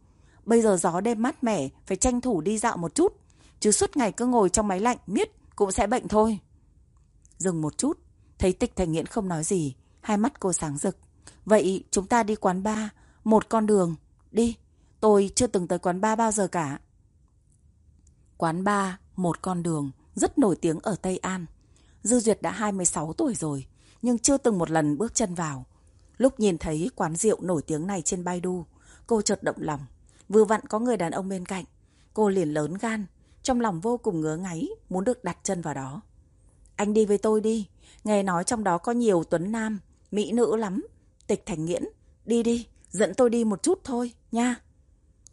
[SPEAKER 1] Bây giờ gió đêm mát mẻ, phải tranh thủ đi dạo một chút. Chứ suốt ngày cứ ngồi trong máy lạnh, miết cũng sẽ bệnh thôi. Dừng một chút, thấy tịch thành nghiện không nói gì, hai mắt cô sáng rực. Vậy chúng ta đi quán bar, một con đường, đi. Tôi chưa từng tới quán bar bao giờ cả. Quán bar, một con đường, rất nổi tiếng ở Tây An. Dư Duyệt đã 26 tuổi rồi, nhưng chưa từng một lần bước chân vào. Lúc nhìn thấy quán rượu nổi tiếng này trên Baidu, cô chợt động lòng. Vừa vặn có người đàn ông bên cạnh. Cô liền lớn gan, trong lòng vô cùng ngứa ngáy, muốn được đặt chân vào đó. Anh đi với tôi đi, nghe nói trong đó có nhiều tuấn nam, mỹ nữ lắm. Tịch thành nghiễn, đi đi, dẫn tôi đi một chút thôi, nha.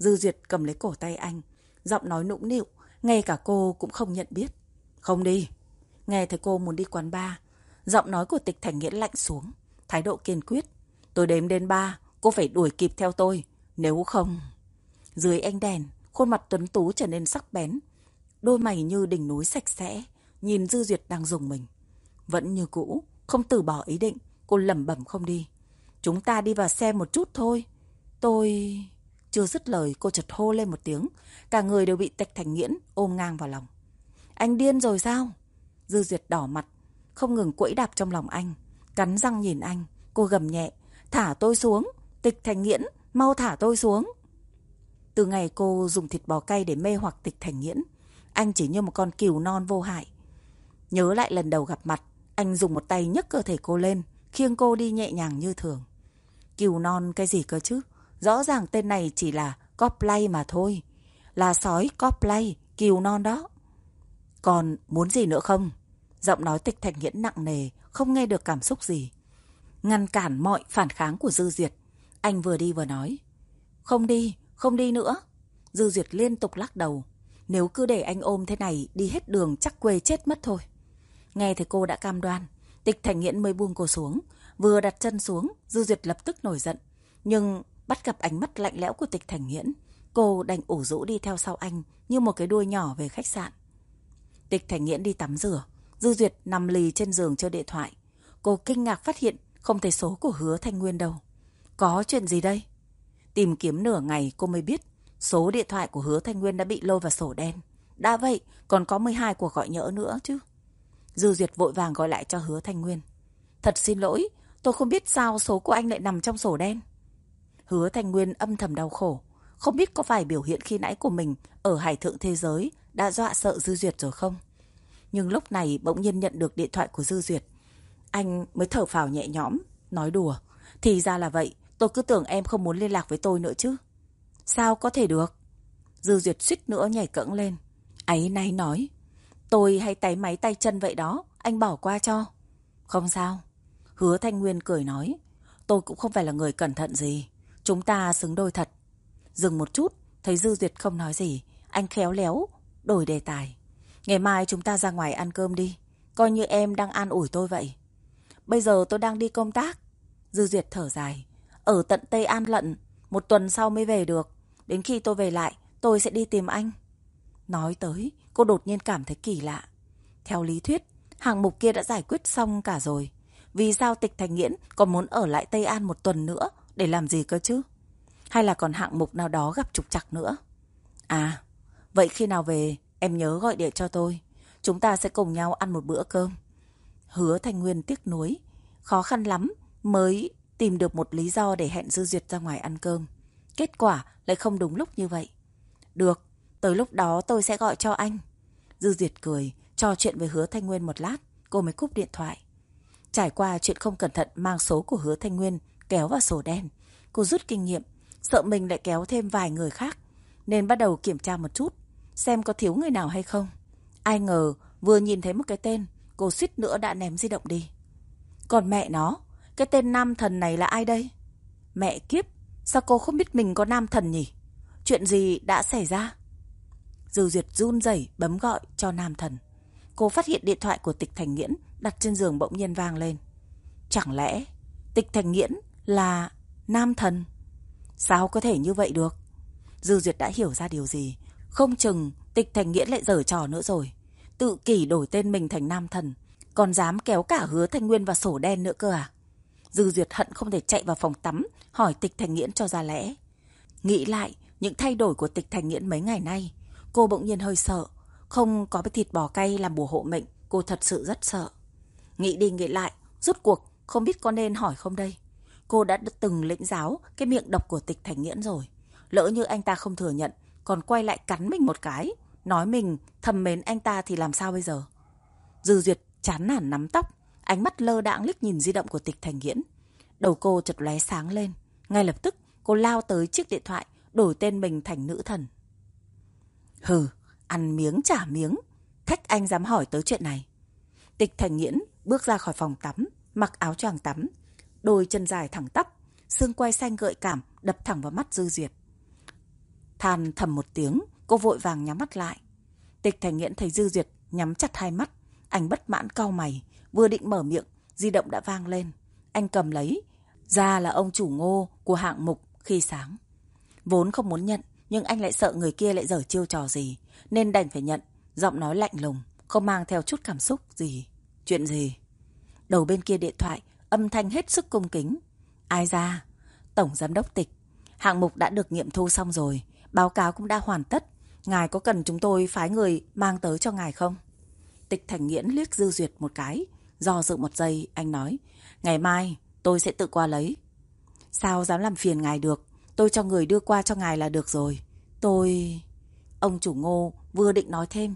[SPEAKER 1] Dư Duyệt cầm lấy cổ tay anh, giọng nói nũng nịu, ngay cả cô cũng không nhận biết. Không đi. Nghe thấy cô muốn đi quán bar, giọng nói của tịch thành nghĩa lạnh xuống, thái độ kiên quyết. Tôi đếm đến ba, cô phải đuổi kịp theo tôi, nếu không... Dưới ánh đèn, khuôn mặt tuấn tú trở nên sắc bén. Đôi mày như đỉnh núi sạch sẽ, nhìn Dư Duyệt đang dùng mình. Vẫn như cũ, không từ bỏ ý định, cô lẩm bẩm không đi. Chúng ta đi vào xe một chút thôi. Tôi... Chưa dứt lời, cô chợt hô lên một tiếng. Cả người đều bị tạch thành nghiễn, ôm ngang vào lòng. Anh điên rồi sao? Dư Duyệt đỏ mặt, không ngừng quẫy đạp trong lòng anh. Cắn răng nhìn anh, cô gầm nhẹ. Thả tôi xuống, tịch thành nghiễn, mau thả tôi xuống. Từ ngày cô dùng thịt bò cay để mê hoặc tịch thành nghiễn, anh chỉ như một con cừu non vô hại. Nhớ lại lần đầu gặp mặt, anh dùng một tay nhấc cơ thể cô lên, khiêng cô đi nhẹ nhàng như thường. Cừu non cái gì cơ chứ? Rõ ràng tên này chỉ là coplay mà thôi. Là sói coplay kiều non đó. Còn muốn gì nữa không? Giọng nói tịch thạch nghiễn nặng nề, không nghe được cảm xúc gì. Ngăn cản mọi phản kháng của Dư Duyệt. Anh vừa đi vừa nói. Không đi, không đi nữa. Dư Duyệt liên tục lắc đầu. Nếu cứ để anh ôm thế này, đi hết đường chắc quê chết mất thôi. Nghe thấy cô đã cam đoan, tịch thành nghiễn mới buông cô xuống. Vừa đặt chân xuống, Dư Duyệt lập tức nổi giận. Nhưng bắt gặp ánh mắt lạnh lẽo của tịch thành nghiễn, cô đành ủ rũ đi theo sau anh như một cái đuôi nhỏ về khách sạn. Tịch thành nghiễn đi tắm rửa, Dư Duyệt nằm lì trên giường chơi điện thoại. Cô kinh ngạc phát hiện không thấy số của hứa Thanh Nguyên đâu. Có chuyện gì đây? Tìm kiếm nửa ngày cô mới biết số điện thoại của hứa Thanh Nguyên đã bị lôi vào sổ đen. Đã vậy, còn có 12 cuộc gọi nhỡ nữa chứ. Dư Duyệt vội vàng gọi lại cho hứa Thanh Nguyên. Thật xin lỗi, tôi không biết sao số của anh lại nằm trong sổ đen. Hứa Thanh Nguyên âm thầm đau khổ. Không biết có phải biểu hiện khi nãy của mình ở hải thượng thế giới đã dọa sợ Dư Duyệt rồi không? Nhưng lúc này bỗng nhiên nhận được điện thoại của Dư Duyệt. Anh mới thở phào nhẹ nhõm, nói đùa. Thì ra là vậy, tôi cứ tưởng em không muốn liên lạc với tôi nữa chứ. Sao có thể được? Dư Duyệt suýt nữa nhảy cẫng lên. Ấy nay nói. Tôi hay tay máy tay chân vậy đó, anh bỏ qua cho. Không sao. Hứa Thanh Nguyên cười nói. Tôi cũng không phải là người cẩn thận gì. Chúng ta xứng đôi thật. Dừng một chút, thấy Dư Duyệt không nói gì. Anh khéo léo, đổi đề tài. Ngày mai chúng ta ra ngoài ăn cơm đi. Coi như em đang an ủi tôi vậy. Bây giờ tôi đang đi công tác. Dư Duyệt thở dài. Ở tận Tây An lận, một tuần sau mới về được. Đến khi tôi về lại, tôi sẽ đi tìm anh. Nói tới, cô đột nhiên cảm thấy kỳ lạ. Theo lý thuyết, hạng mục kia đã giải quyết xong cả rồi. Vì sao tịch thành nghiễn còn muốn ở lại Tây An một tuần nữa để làm gì cơ chứ? Hay là còn hạng mục nào đó gặp trục trặc nữa? À, vậy khi nào về, em nhớ gọi điện cho tôi. Chúng ta sẽ cùng nhau ăn một bữa cơm. Hứa Thanh Nguyên tiếc nuối. Khó khăn lắm mới tìm được một lý do để hẹn Dư Duyệt ra ngoài ăn cơm. Kết quả lại không đúng lúc như vậy. Được, tới lúc đó tôi sẽ gọi cho anh. Dư Duyệt cười, trò chuyện với Hứa Thanh Nguyên một lát, cô mới cúp điện thoại. Trải qua chuyện không cẩn thận mang số của Hứa Thanh Nguyên kéo vào sổ đen, cô rút kinh nghiệm, sợ mình lại kéo thêm vài người khác, nên bắt đầu kiểm tra một chút, xem có thiếu người nào hay không. Ai ngờ vừa nhìn thấy một cái tên, cô suýt nữa đã ném di động đi. Còn mẹ nó, cái tên nam thần này là ai đây? Mẹ kiếp, sao cô không biết mình có nam thần nhỉ? Chuyện gì đã xảy ra? Dư Duyệt run rẩy bấm gọi cho nam thần. Cô phát hiện điện thoại của Tịch Thành Nghiễn đặt trên giường bỗng nhiên vang lên. Chẳng lẽ Tịch Thành Nghiễn là nam thần? Sao có thể như vậy được? Dư Duyệt đã hiểu ra điều gì. Không chừng Tịch Thành Nghiễn lại dở trò nữa rồi. Tự kỷ đổi tên mình thành nam thần. Còn dám kéo cả hứa Thanh Nguyên vào sổ đen nữa cơ à? Dư Duyệt hận không thể chạy vào phòng tắm, hỏi Tịch Thành Nghiễn cho ra lẽ. Nghĩ lại những thay đổi của Tịch Thành Nghiễn mấy ngày nay, cô bỗng nhiên hơi sợ. Không có cái thịt bò cay làm bùa hộ mệnh, cô thật sự rất sợ. Nghĩ đi nghĩ lại, rút cuộc, không biết có nên hỏi không đây. Cô đã từng lĩnh giáo cái miệng độc của Tịch Thành Nghiễn rồi. Lỡ như anh ta không thừa nhận, còn quay lại cắn mình một cái, nói mình thầm mến anh ta thì làm sao bây giờ? Dư Duyệt chán nản nắm tóc, ánh mắt lơ đãng liếc nhìn di động của Tịch Thành Nghiễn. Đầu cô chợt lóe sáng lên, ngay lập tức cô lao tới chiếc điện thoại, đổi tên mình thành nữ thần. Hừ, ăn miếng trả miếng, thách anh dám hỏi tới chuyện này. Tịch Thành Nghiễn bước ra khỏi phòng tắm, mặc áo choàng tắm, đôi chân dài thẳng tắp, xương quai xanh gợi cảm đập thẳng vào mắt Dư Duyệt. Than thầm một tiếng, cô vội vàng nhắm mắt lại. Tịch Thành Nghiễn thấy Dư Duyệt nhắm chặt hai mắt, Anh bất mãn cau mày, vừa định mở miệng, di động đã vang lên. Anh cầm lấy, ra là ông chủ ngô của hạng mục khi sáng. Vốn không muốn nhận, nhưng anh lại sợ người kia lại dở chiêu trò gì, nên đành phải nhận, giọng nói lạnh lùng, không mang theo chút cảm xúc gì. Chuyện gì? Đầu bên kia điện thoại, âm thanh hết sức cung kính. Ai ra? Tổng Giám đốc Tịch. Hạng mục đã được nghiệm thu xong rồi, báo cáo cũng đã hoàn tất. Ngài có cần chúng tôi phái người mang tới cho ngài không? Tịch Thành Nghiễn liếc Dư Duyệt một cái. Do dự một giây, anh nói. Ngày mai, tôi sẽ tự qua lấy. Sao dám làm phiền ngài được? Tôi cho người đưa qua cho ngài là được rồi. Tôi... Ông chủ ngô vừa định nói thêm.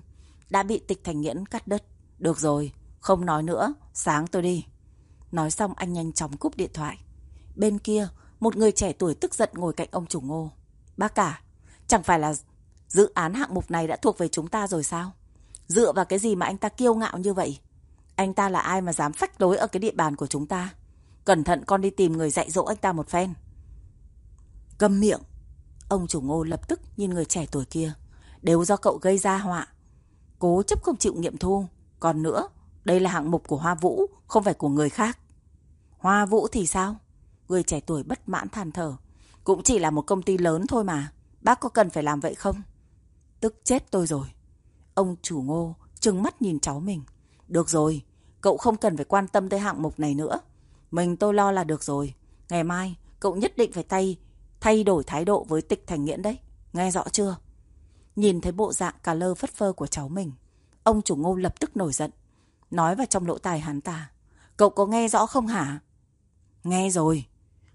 [SPEAKER 1] Đã bị Tịch Thành Nghiễn cắt đứt. Được rồi, không nói nữa, sáng tôi đi. Nói xong anh nhanh chóng cúp điện thoại. Bên kia, một người trẻ tuổi tức giận ngồi cạnh ông chủ ngô. Bác cả, chẳng phải là dự án hạng mục này đã thuộc về chúng ta rồi sao? Dựa vào cái gì mà anh ta kiêu ngạo như vậy? Anh ta là ai mà dám phách lối ở cái địa bàn của chúng ta? Cẩn thận con đi tìm người dạy dỗ anh ta một phen. Cầm miệng. Ông chủ ngô lập tức nhìn người trẻ tuổi kia. Đều do cậu gây ra họa. Cố chấp không chịu nghiệm thu. Còn nữa, đây là hạng mục của Hoa Vũ, không phải của người khác. Hoa Vũ thì sao? Người trẻ tuổi bất mãn than thở. Cũng chỉ là một công ty lớn thôi mà. Bác có cần phải làm vậy không? Tức chết tôi rồi. Ông chủ ngô trừng mắt nhìn cháu mình. Được rồi, cậu không cần phải quan tâm tới hạng mục này nữa. Mình tôi lo là được rồi. Ngày mai, cậu nhất định phải tay thay đổi thái độ với tịch thành nghiễn đấy. Nghe rõ chưa? Nhìn thấy bộ dạng cà lơ phất phơ của cháu mình, ông chủ ngô lập tức nổi giận. Nói vào trong lỗ tài hắn ta. Cậu có nghe rõ không hả? Nghe rồi.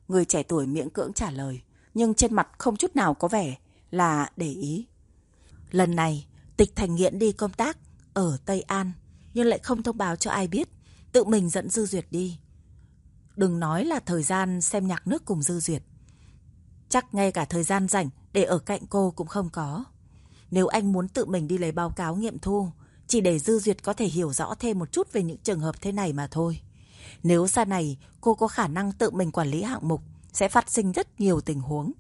[SPEAKER 1] Người trẻ tuổi miễn cưỡng trả lời, nhưng trên mặt không chút nào có vẻ là để ý. Lần này, Tịch Thành Nghiễn đi công tác ở Tây An, nhưng lại không thông báo cho ai biết, tự mình dẫn Dư Duyệt đi. Đừng nói là thời gian xem nhạc nước cùng Dư Duyệt. Chắc ngay cả thời gian rảnh để ở cạnh cô cũng không có. Nếu anh muốn tự mình đi lấy báo cáo nghiệm thu, chỉ để Dư Duyệt có thể hiểu rõ thêm một chút về những trường hợp thế này mà thôi. Nếu sau này cô có khả năng tự mình quản lý hạng mục, sẽ phát sinh rất nhiều tình huống.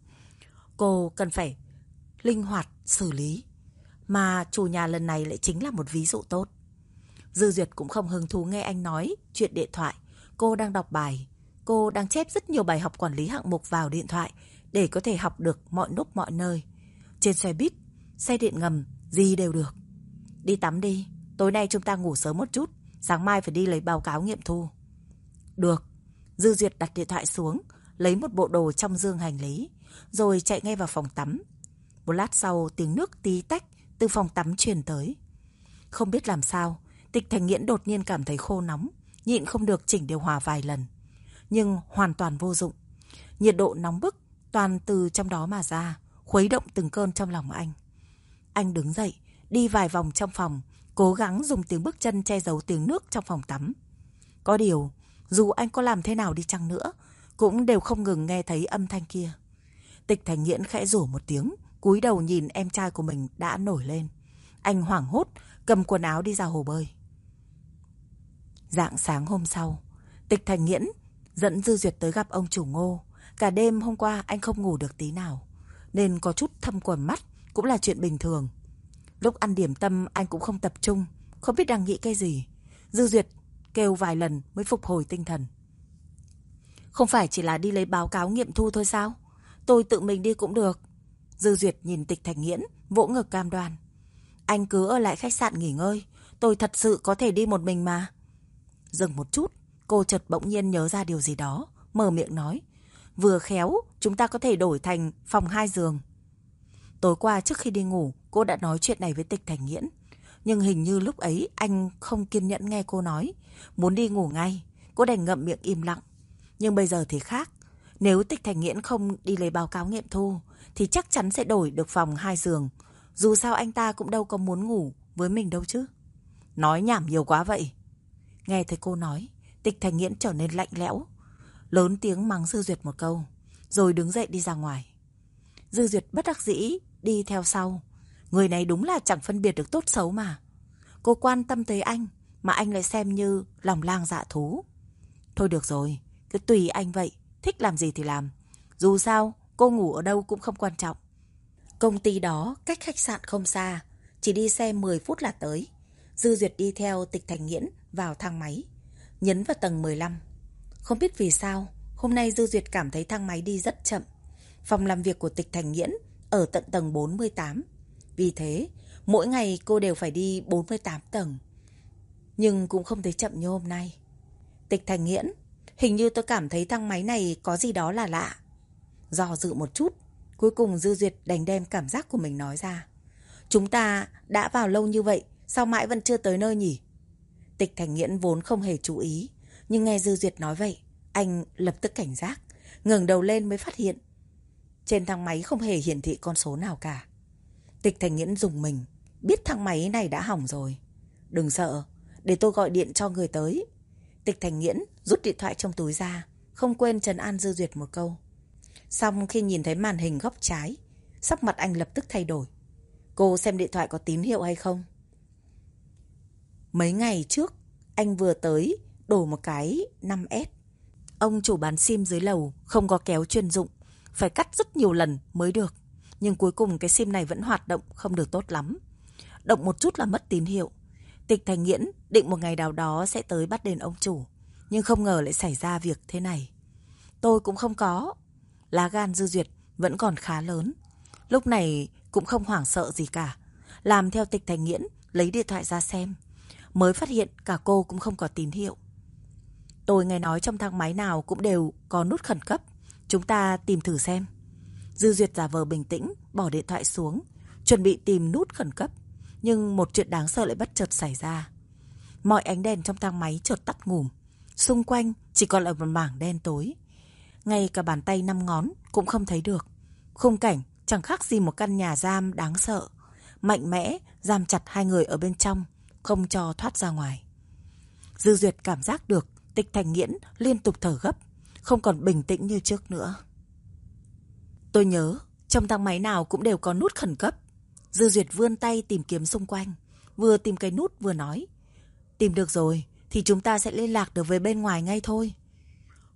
[SPEAKER 1] Cô cần phải linh hoạt xử lý. Mà chủ nhà lần này lại chính là một ví dụ tốt. Dư Duyệt cũng không hứng thú nghe anh nói chuyện điện thoại. Cô đang đọc bài. Cô đang chép rất nhiều bài học quản lý hạng mục vào điện thoại để có thể học được mọi lúc mọi nơi. Trên xe buýt, xe điện ngầm, gì đều được. Đi tắm đi, tối nay chúng ta ngủ sớm một chút, sáng mai phải đi lấy báo cáo nghiệm thu. Được. Dư Duyệt đặt điện thoại xuống, lấy một bộ đồ trong dương hành lý, rồi chạy ngay vào phòng tắm. Một lát sau, tiếng nước tí tách từ phòng tắm truyền tới. Không biết làm sao, tịch thành nghiễn đột nhiên cảm thấy khô nóng, nhịn không được chỉnh điều hòa vài lần. Nhưng hoàn toàn vô dụng. Nhiệt độ nóng bức toàn từ trong đó mà ra, khuấy động từng cơn trong lòng anh. Anh đứng dậy, đi vài vòng trong phòng, cố gắng dùng tiếng bước chân che giấu tiếng nước trong phòng tắm. Có điều, dù anh có làm thế nào đi chăng nữa, cũng đều không ngừng nghe thấy âm thanh kia. Tịch Thành Nghiễn khẽ rủ một tiếng, cúi đầu nhìn em trai của mình đã nổi lên. Anh hoảng hốt, cầm quần áo đi ra hồ bơi. Dạng sáng hôm sau, Tịch Thành Nghiễn dẫn Dư Duyệt tới gặp ông chủ ngô. Cả đêm hôm qua anh không ngủ được tí nào, nên có chút thâm quần mắt cũng là chuyện bình thường. Lúc ăn điểm tâm anh cũng không tập trung, không biết đang nghĩ cái gì. Dư Duyệt kêu vài lần mới phục hồi tinh thần. Không phải chỉ là đi lấy báo cáo nghiệm thu thôi sao? Tôi tự mình đi cũng được. Dư Duyệt nhìn tịch thành nghiễn, vỗ ngực cam đoan. Anh cứ ở lại khách sạn nghỉ ngơi, tôi thật sự có thể đi một mình mà. Dừng một chút, cô chợt bỗng nhiên nhớ ra điều gì đó, mở miệng nói. Vừa khéo, chúng ta có thể đổi thành phòng hai giường. Tối qua trước khi đi ngủ, cô đã nói chuyện này với tịch thành nghiễn. Nhưng hình như lúc ấy anh không kiên nhẫn nghe cô nói. Muốn đi ngủ ngay, cô đành ngậm miệng im lặng. Nhưng bây giờ thì khác. Nếu tịch thành nghiễn không đi lấy báo cáo nghiệm thu, thì chắc chắn sẽ đổi được phòng hai giường. Dù sao anh ta cũng đâu có muốn ngủ với mình đâu chứ. Nói nhảm nhiều quá vậy. Nghe thấy cô nói, tịch thành nghiễn trở nên lạnh lẽo. Lớn tiếng mắng Dư Duyệt một câu, rồi đứng dậy đi ra ngoài. Dư Duyệt bất đắc dĩ, đi theo sau. Người này đúng là chẳng phân biệt được tốt xấu mà. Cô quan tâm tới anh, mà anh lại xem như lòng lang dạ thú. Thôi được rồi, cứ tùy anh vậy, thích làm gì thì làm. Dù sao, cô ngủ ở đâu cũng không quan trọng. Công ty đó cách khách sạn không xa, chỉ đi xe 10 phút là tới. Dư Duyệt đi theo tịch thành nghiễn vào thang máy. Nhấn vào tầng 15. Không biết vì sao, hôm nay Dư Duyệt cảm thấy thang máy đi rất chậm. Phòng làm việc của tịch thành nghiễn ở tận tầng 48. Vì thế, mỗi ngày cô đều phải đi 48 tầng. Nhưng cũng không thấy chậm như hôm nay. Tịch thành nghiễn, hình như tôi cảm thấy thang máy này có gì đó là lạ. Do dự một chút, cuối cùng Dư Duyệt đành đem cảm giác của mình nói ra. Chúng ta đã vào lâu như vậy, sao mãi vẫn chưa tới nơi nhỉ? Tịch Thành Nghiễn vốn không hề chú ý, nhưng nghe Dư Duyệt nói vậy, anh lập tức cảnh giác, ngẩng đầu lên mới phát hiện. Trên thang máy không hề hiển thị con số nào cả. Tịch Thành Nghiễn dùng mình, biết thang máy này đã hỏng rồi. Đừng sợ, để tôi gọi điện cho người tới. Tịch Thành Nghiễn rút điện thoại trong túi ra, không quên Trần an Dư Duyệt một câu. Xong khi nhìn thấy màn hình góc trái, sắc mặt anh lập tức thay đổi. Cô xem điện thoại có tín hiệu hay không? Mấy ngày trước, anh vừa tới đổ một cái 5S. Ông chủ bán sim dưới lầu không có kéo chuyên dụng, phải cắt rất nhiều lần mới được. Nhưng cuối cùng cái sim này vẫn hoạt động không được tốt lắm. Động một chút là mất tín hiệu. Tịch Thành Nghiễn định một ngày nào đó sẽ tới bắt đền ông chủ. Nhưng không ngờ lại xảy ra việc thế này. Tôi cũng không có. Lá gan dư duyệt vẫn còn khá lớn. Lúc này cũng không hoảng sợ gì cả. Làm theo tịch thành nghiễn, lấy điện thoại ra xem. Mới phát hiện cả cô cũng không có tín hiệu. Tôi nghe nói trong thang máy nào cũng đều có nút khẩn cấp. Chúng ta tìm thử xem. Dư Duyệt giả vờ bình tĩnh, bỏ điện thoại xuống, chuẩn bị tìm nút khẩn cấp. Nhưng một chuyện đáng sợ lại bất chợt xảy ra. Mọi ánh đèn trong thang máy chợt tắt ngủm. Xung quanh chỉ còn lại một mảng đen tối. Ngay cả bàn tay năm ngón cũng không thấy được. Khung cảnh chẳng khác gì một căn nhà giam đáng sợ. Mạnh mẽ, giam chặt hai người ở bên trong, không cho thoát ra ngoài. Dư Duyệt cảm giác được tịch thành nghiễn liên tục thở gấp, không còn bình tĩnh như trước nữa. Tôi nhớ, trong thang máy nào cũng đều có nút khẩn cấp. Dư Duyệt vươn tay tìm kiếm xung quanh, vừa tìm cái nút vừa nói. Tìm được rồi, thì chúng ta sẽ liên lạc được với bên ngoài ngay thôi.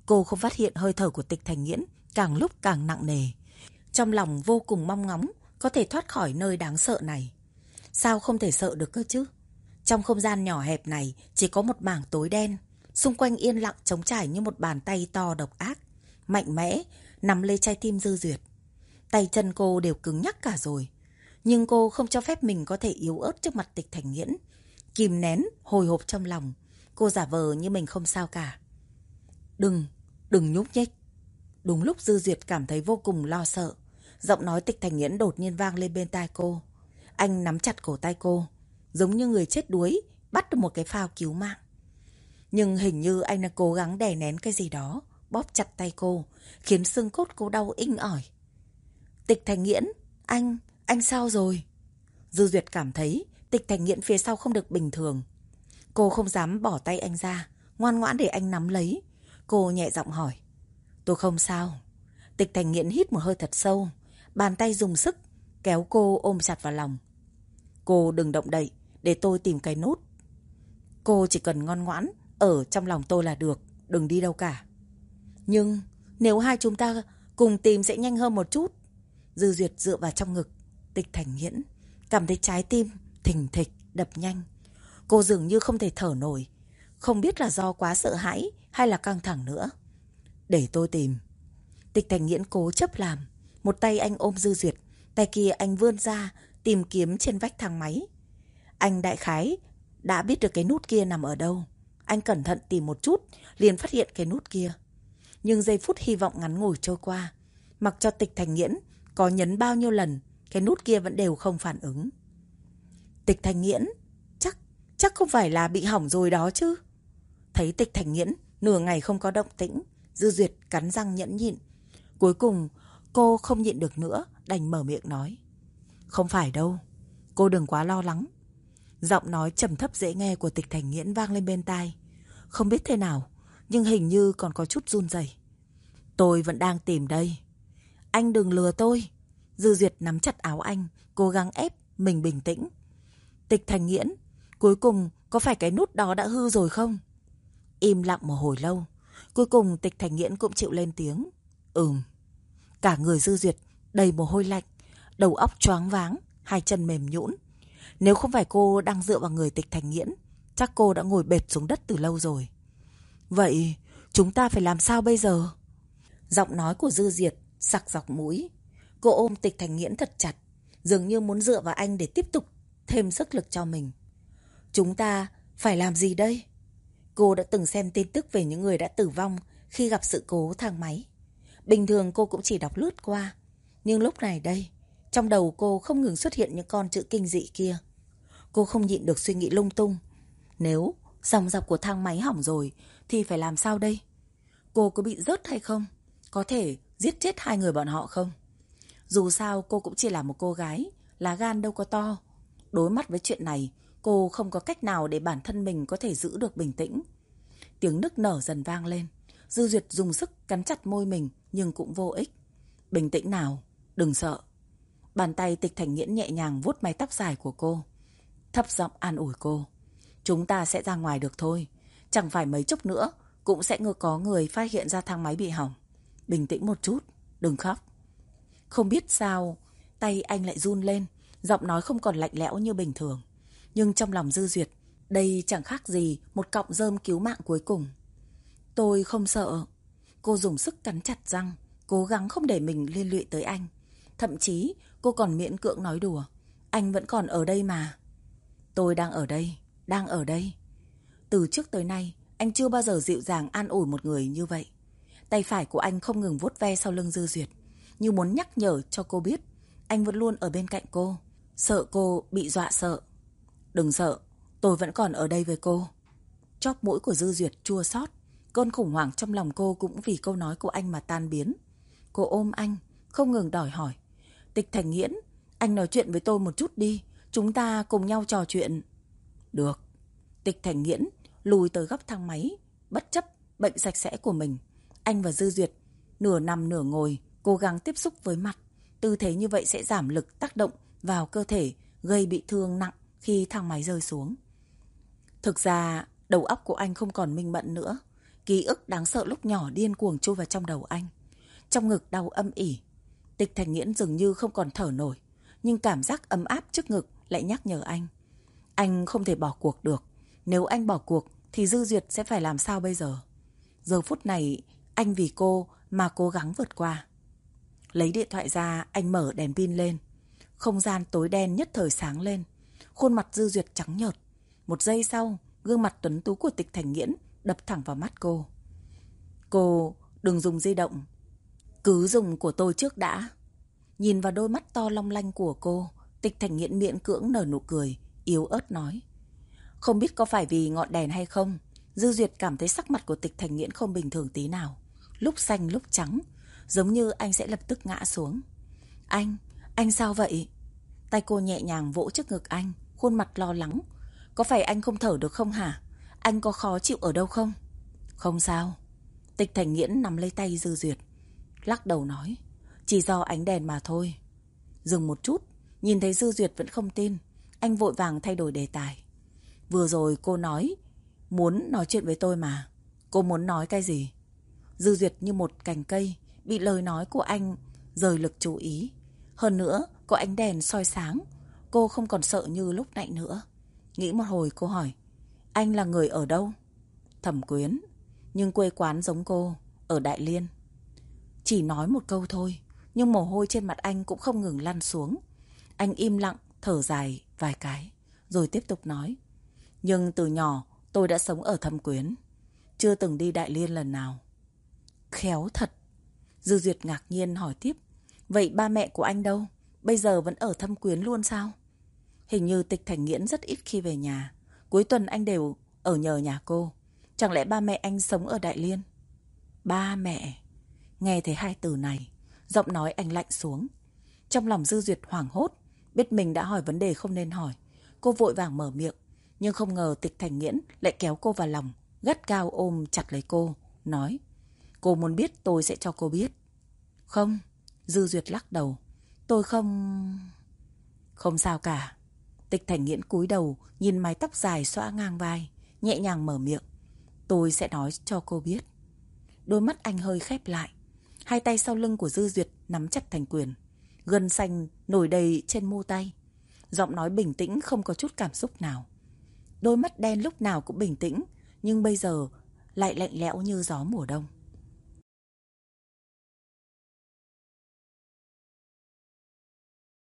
[SPEAKER 1] Cô không phát hiện hơi thở của tịch thành nghiễn càng lúc càng nặng nề. Trong lòng vô cùng mong ngóng có thể thoát khỏi nơi đáng sợ này. Sao không thể sợ được cơ chứ? Trong không gian nhỏ hẹp này chỉ có một mảng tối đen, xung quanh yên lặng trống trải như một bàn tay to độc ác, mạnh mẽ, nắm lấy trái tim dư duyệt. Tay chân cô đều cứng nhắc cả rồi. Nhưng cô không cho phép mình có thể yếu ớt trước mặt tịch thành nghiễn. Kìm nén, hồi hộp trong lòng. Cô giả vờ như mình không sao cả. Đừng, đừng nhúc nhích. Đúng lúc Dư Duyệt cảm thấy vô cùng lo sợ. Giọng nói tịch thành nghiễn đột nhiên vang lên bên tai cô. Anh nắm chặt cổ tay cô, giống như người chết đuối, bắt được một cái phao cứu mạng. Nhưng hình như anh đang cố gắng đè nén cái gì đó, bóp chặt tay cô, khiến xương cốt cô đau inh ỏi. Tịch thành nghiễn, anh, anh sao rồi? Dư Duyệt cảm thấy tịch thành nghiễn phía sau không được bình thường. Cô không dám bỏ tay anh ra, ngoan ngoãn để anh nắm lấy. Cô nhẹ giọng hỏi. Tôi không sao. Tịch thành nghiễn hít một hơi thật sâu, bàn tay dùng sức, kéo cô ôm chặt vào lòng. Cô đừng động đậy, để tôi tìm cái nút. Cô chỉ cần ngoan ngoãn, ở trong lòng tôi là được, đừng đi đâu cả. Nhưng nếu hai chúng ta cùng tìm sẽ nhanh hơn một chút. Dư Duyệt dựa vào trong ngực, tịch thành nghiễn, cảm thấy trái tim thình thịch, đập nhanh. Cô dường như không thể thở nổi, không biết là do quá sợ hãi hay là căng thẳng nữa. Để tôi tìm. Tịch thành nghiễn cố chấp làm. Một tay anh ôm Dư Duyệt, tay kia anh vươn ra, tìm kiếm trên vách thang máy. Anh đại khái đã biết được cái nút kia nằm ở đâu. Anh cẩn thận tìm một chút, liền phát hiện cái nút kia. Nhưng giây phút hy vọng ngắn ngủi trôi qua. Mặc cho tịch thành nghiễn, có nhấn bao nhiêu lần, cái nút kia vẫn đều không phản ứng. Tịch thành nghiễn, chắc, chắc không phải là bị hỏng rồi đó chứ. Thấy tịch thành nghiễn, nửa ngày không có động tĩnh, Dư Duyệt cắn răng nhẫn nhịn. Cuối cùng, cô không nhịn được nữa, đành mở miệng nói. Không phải đâu, cô đừng quá lo lắng. Giọng nói trầm thấp dễ nghe của tịch thành nghiễn vang lên bên tai. Không biết thế nào, nhưng hình như còn có chút run rẩy. Tôi vẫn đang tìm đây. Anh đừng lừa tôi. Dư Duyệt nắm chặt áo anh, cố gắng ép mình bình tĩnh. Tịch thành nghiễn, cuối cùng có phải cái nút đó đã hư rồi không? Im lặng một hồi lâu, cuối cùng tịch thành nghiễn cũng chịu lên tiếng. Ừm. Cả người dư duyệt, đầy mồ hôi lạnh, đầu óc choáng váng, hai chân mềm nhũn. Nếu không phải cô đang dựa vào người tịch thành nghiễn, chắc cô đã ngồi bệt xuống đất từ lâu rồi. Vậy chúng ta phải làm sao bây giờ? Giọng nói của Dư Diệt sặc dọc mũi. Cô ôm tịch thành nghiễn thật chặt, dường như muốn dựa vào anh để tiếp tục thêm sức lực cho mình. Chúng ta phải làm gì đây? Cô đã từng xem tin tức về những người đã tử vong khi gặp sự cố thang máy. Bình thường cô cũng chỉ đọc lướt qua. Nhưng lúc này đây, trong đầu cô không ngừng xuất hiện những con chữ kinh dị kia. Cô không nhịn được suy nghĩ lung tung. Nếu dòng dọc của thang máy hỏng rồi thì phải làm sao đây? Cô có bị rớt hay không? Có thể giết chết hai người bọn họ không? Dù sao cô cũng chỉ là một cô gái, lá gan đâu có to. Đối mặt với chuyện này, cô không có cách nào để bản thân mình có thể giữ được bình tĩnh. Tiếng nức nở dần vang lên. Dư Duyệt dùng sức cắn chặt môi mình nhưng cũng vô ích. Bình tĩnh nào, đừng sợ. Bàn tay tịch thành nghiễn nhẹ nhàng vuốt mái tóc dài của cô. Thấp giọng an ủi cô. Chúng ta sẽ ra ngoài được thôi. Chẳng phải mấy chốc nữa cũng sẽ ngờ có người phát hiện ra thang máy bị hỏng. Bình tĩnh một chút, đừng khóc. Không biết sao, tay anh lại run lên, giọng nói không còn lạnh lẽo như bình thường. Nhưng trong lòng dư duyệt, đây chẳng khác gì một cọng rơm cứu mạng cuối cùng. Tôi không sợ. Cô dùng sức cắn chặt răng, cố gắng không để mình liên lụy tới anh. Thậm chí cô còn miễn cưỡng nói đùa. Anh vẫn còn ở đây mà. Tôi đang ở đây, đang ở đây. Từ trước tới nay, anh chưa bao giờ dịu dàng an ủi một người như vậy. Tay phải của anh không ngừng vuốt ve sau lưng Dư Duyệt, như muốn nhắc nhở cho cô biết anh vẫn luôn ở bên cạnh cô, sợ cô bị dọa sợ. Đừng sợ, tôi vẫn còn ở đây với cô. Chóp mũi của Dư Duyệt chua xót, cơn khủng hoảng trong lòng cô cũng vì câu nói của anh mà tan biến. Cô ôm anh, không ngừng đòi hỏi. Tịch Thành Nghiễn, anh nói chuyện với tôi một chút đi, chúng ta cùng nhau trò chuyện. Được. Tịch Thành Nghiễn lùi tới góc thang máy, bất chấp bệnh sạch sẽ của mình. Anh và Dư Duyệt nửa nằm nửa ngồi, cố gắng tiếp xúc với mặt. Tư thế như vậy sẽ giảm lực tác động vào cơ thể, gây bị thương nặng khi thang máy rơi xuống. Thực ra, đầu óc của anh không còn minh mẫn nữa. Ký ức đáng sợ lúc nhỏ điên cuồng chui vào trong đầu anh. Trong ngực đau âm ỉ. Tịch Thành Nghiễn dường như không còn thở nổi. Nhưng cảm giác ấm áp trước ngực lại nhắc nhở anh. Anh không thể bỏ cuộc được. Nếu anh bỏ cuộc thì Dư Duyệt sẽ phải làm sao bây giờ? Giờ phút này anh vì cô mà cố gắng vượt qua. Lấy điện thoại ra, anh mở đèn pin lên. Không gian tối đen nhất thời sáng lên. Khuôn mặt Dư Duyệt trắng nhợt. Một giây sau, gương mặt tuấn tú của tịch thành nghiễn đập thẳng vào mắt cô. Cô đừng dùng di động. Cứ dùng của tôi trước đã. Nhìn vào đôi mắt to long lanh của cô, tịch thành nghiễn miệng cưỡng nở nụ cười, yếu ớt nói. Không biết có phải vì ngọn đèn hay không, Dư Duyệt cảm thấy sắc mặt của tịch thành nghiễn không bình thường tí nào. Lúc xanh lúc trắng, giống như anh sẽ lập tức ngã xuống. Anh, anh sao vậy? Tay cô nhẹ nhàng vỗ trước ngực anh, khuôn mặt lo lắng. Có phải anh không thở được không hả? Anh có khó chịu ở đâu không? Không sao. Tịch Thành Nghiễn nắm lấy tay Dư Duyệt. Lắc đầu nói. Chỉ do ánh đèn mà thôi. Dừng một chút. Nhìn thấy Dư Duyệt vẫn không tin. Anh vội vàng thay đổi đề tài. Vừa rồi cô nói. Muốn nói chuyện với tôi mà. Cô muốn nói cái gì? Dư Duyệt như một cành cây. Bị lời nói của anh rời lực chú ý. Hơn nữa, có ánh đèn soi sáng. Cô không còn sợ như lúc nãy nữa. Nghĩ một hồi cô hỏi. Anh là người ở đâu? Thẩm quyến. Nhưng quê quán giống cô, ở Đại Liên. Chỉ nói một câu thôi, nhưng mồ hôi trên mặt anh cũng không ngừng lăn xuống. Anh im lặng, thở dài vài cái, rồi tiếp tục nói. Nhưng từ nhỏ, tôi đã sống ở thâm quyến. Chưa từng đi Đại Liên lần nào. Khéo thật. Dư Duyệt ngạc nhiên hỏi tiếp. Vậy ba mẹ của anh đâu? Bây giờ vẫn ở thâm quyến luôn sao? Hình như tịch thành nghiễn rất ít khi về nhà. Cuối tuần anh đều ở nhờ nhà cô. Chẳng lẽ ba mẹ anh sống ở Đại Liên? Ba mẹ. Nghe thấy hai từ này, giọng nói anh lạnh xuống. Trong lòng Dư Duyệt hoảng hốt, biết mình đã hỏi vấn đề không nên hỏi. Cô vội vàng mở miệng, nhưng không ngờ tịch thành nghiễn lại kéo cô vào lòng, gắt cao ôm chặt lấy cô, nói. Cô muốn biết tôi sẽ cho cô biết. Không, Dư Duyệt lắc đầu. Tôi không... Không sao cả. Tịch Thành Nghiễn cúi đầu, nhìn mái tóc dài xõa ngang vai, nhẹ nhàng mở miệng. Tôi sẽ nói cho cô biết. Đôi mắt anh hơi khép lại. Hai tay sau lưng của Dư Duyệt nắm chặt thành quyền. Gân xanh nổi đầy trên mu tay. Giọng nói bình tĩnh không có chút cảm xúc nào. Đôi mắt đen lúc nào cũng bình tĩnh, nhưng bây giờ lại lạnh lẽo như gió mùa đông.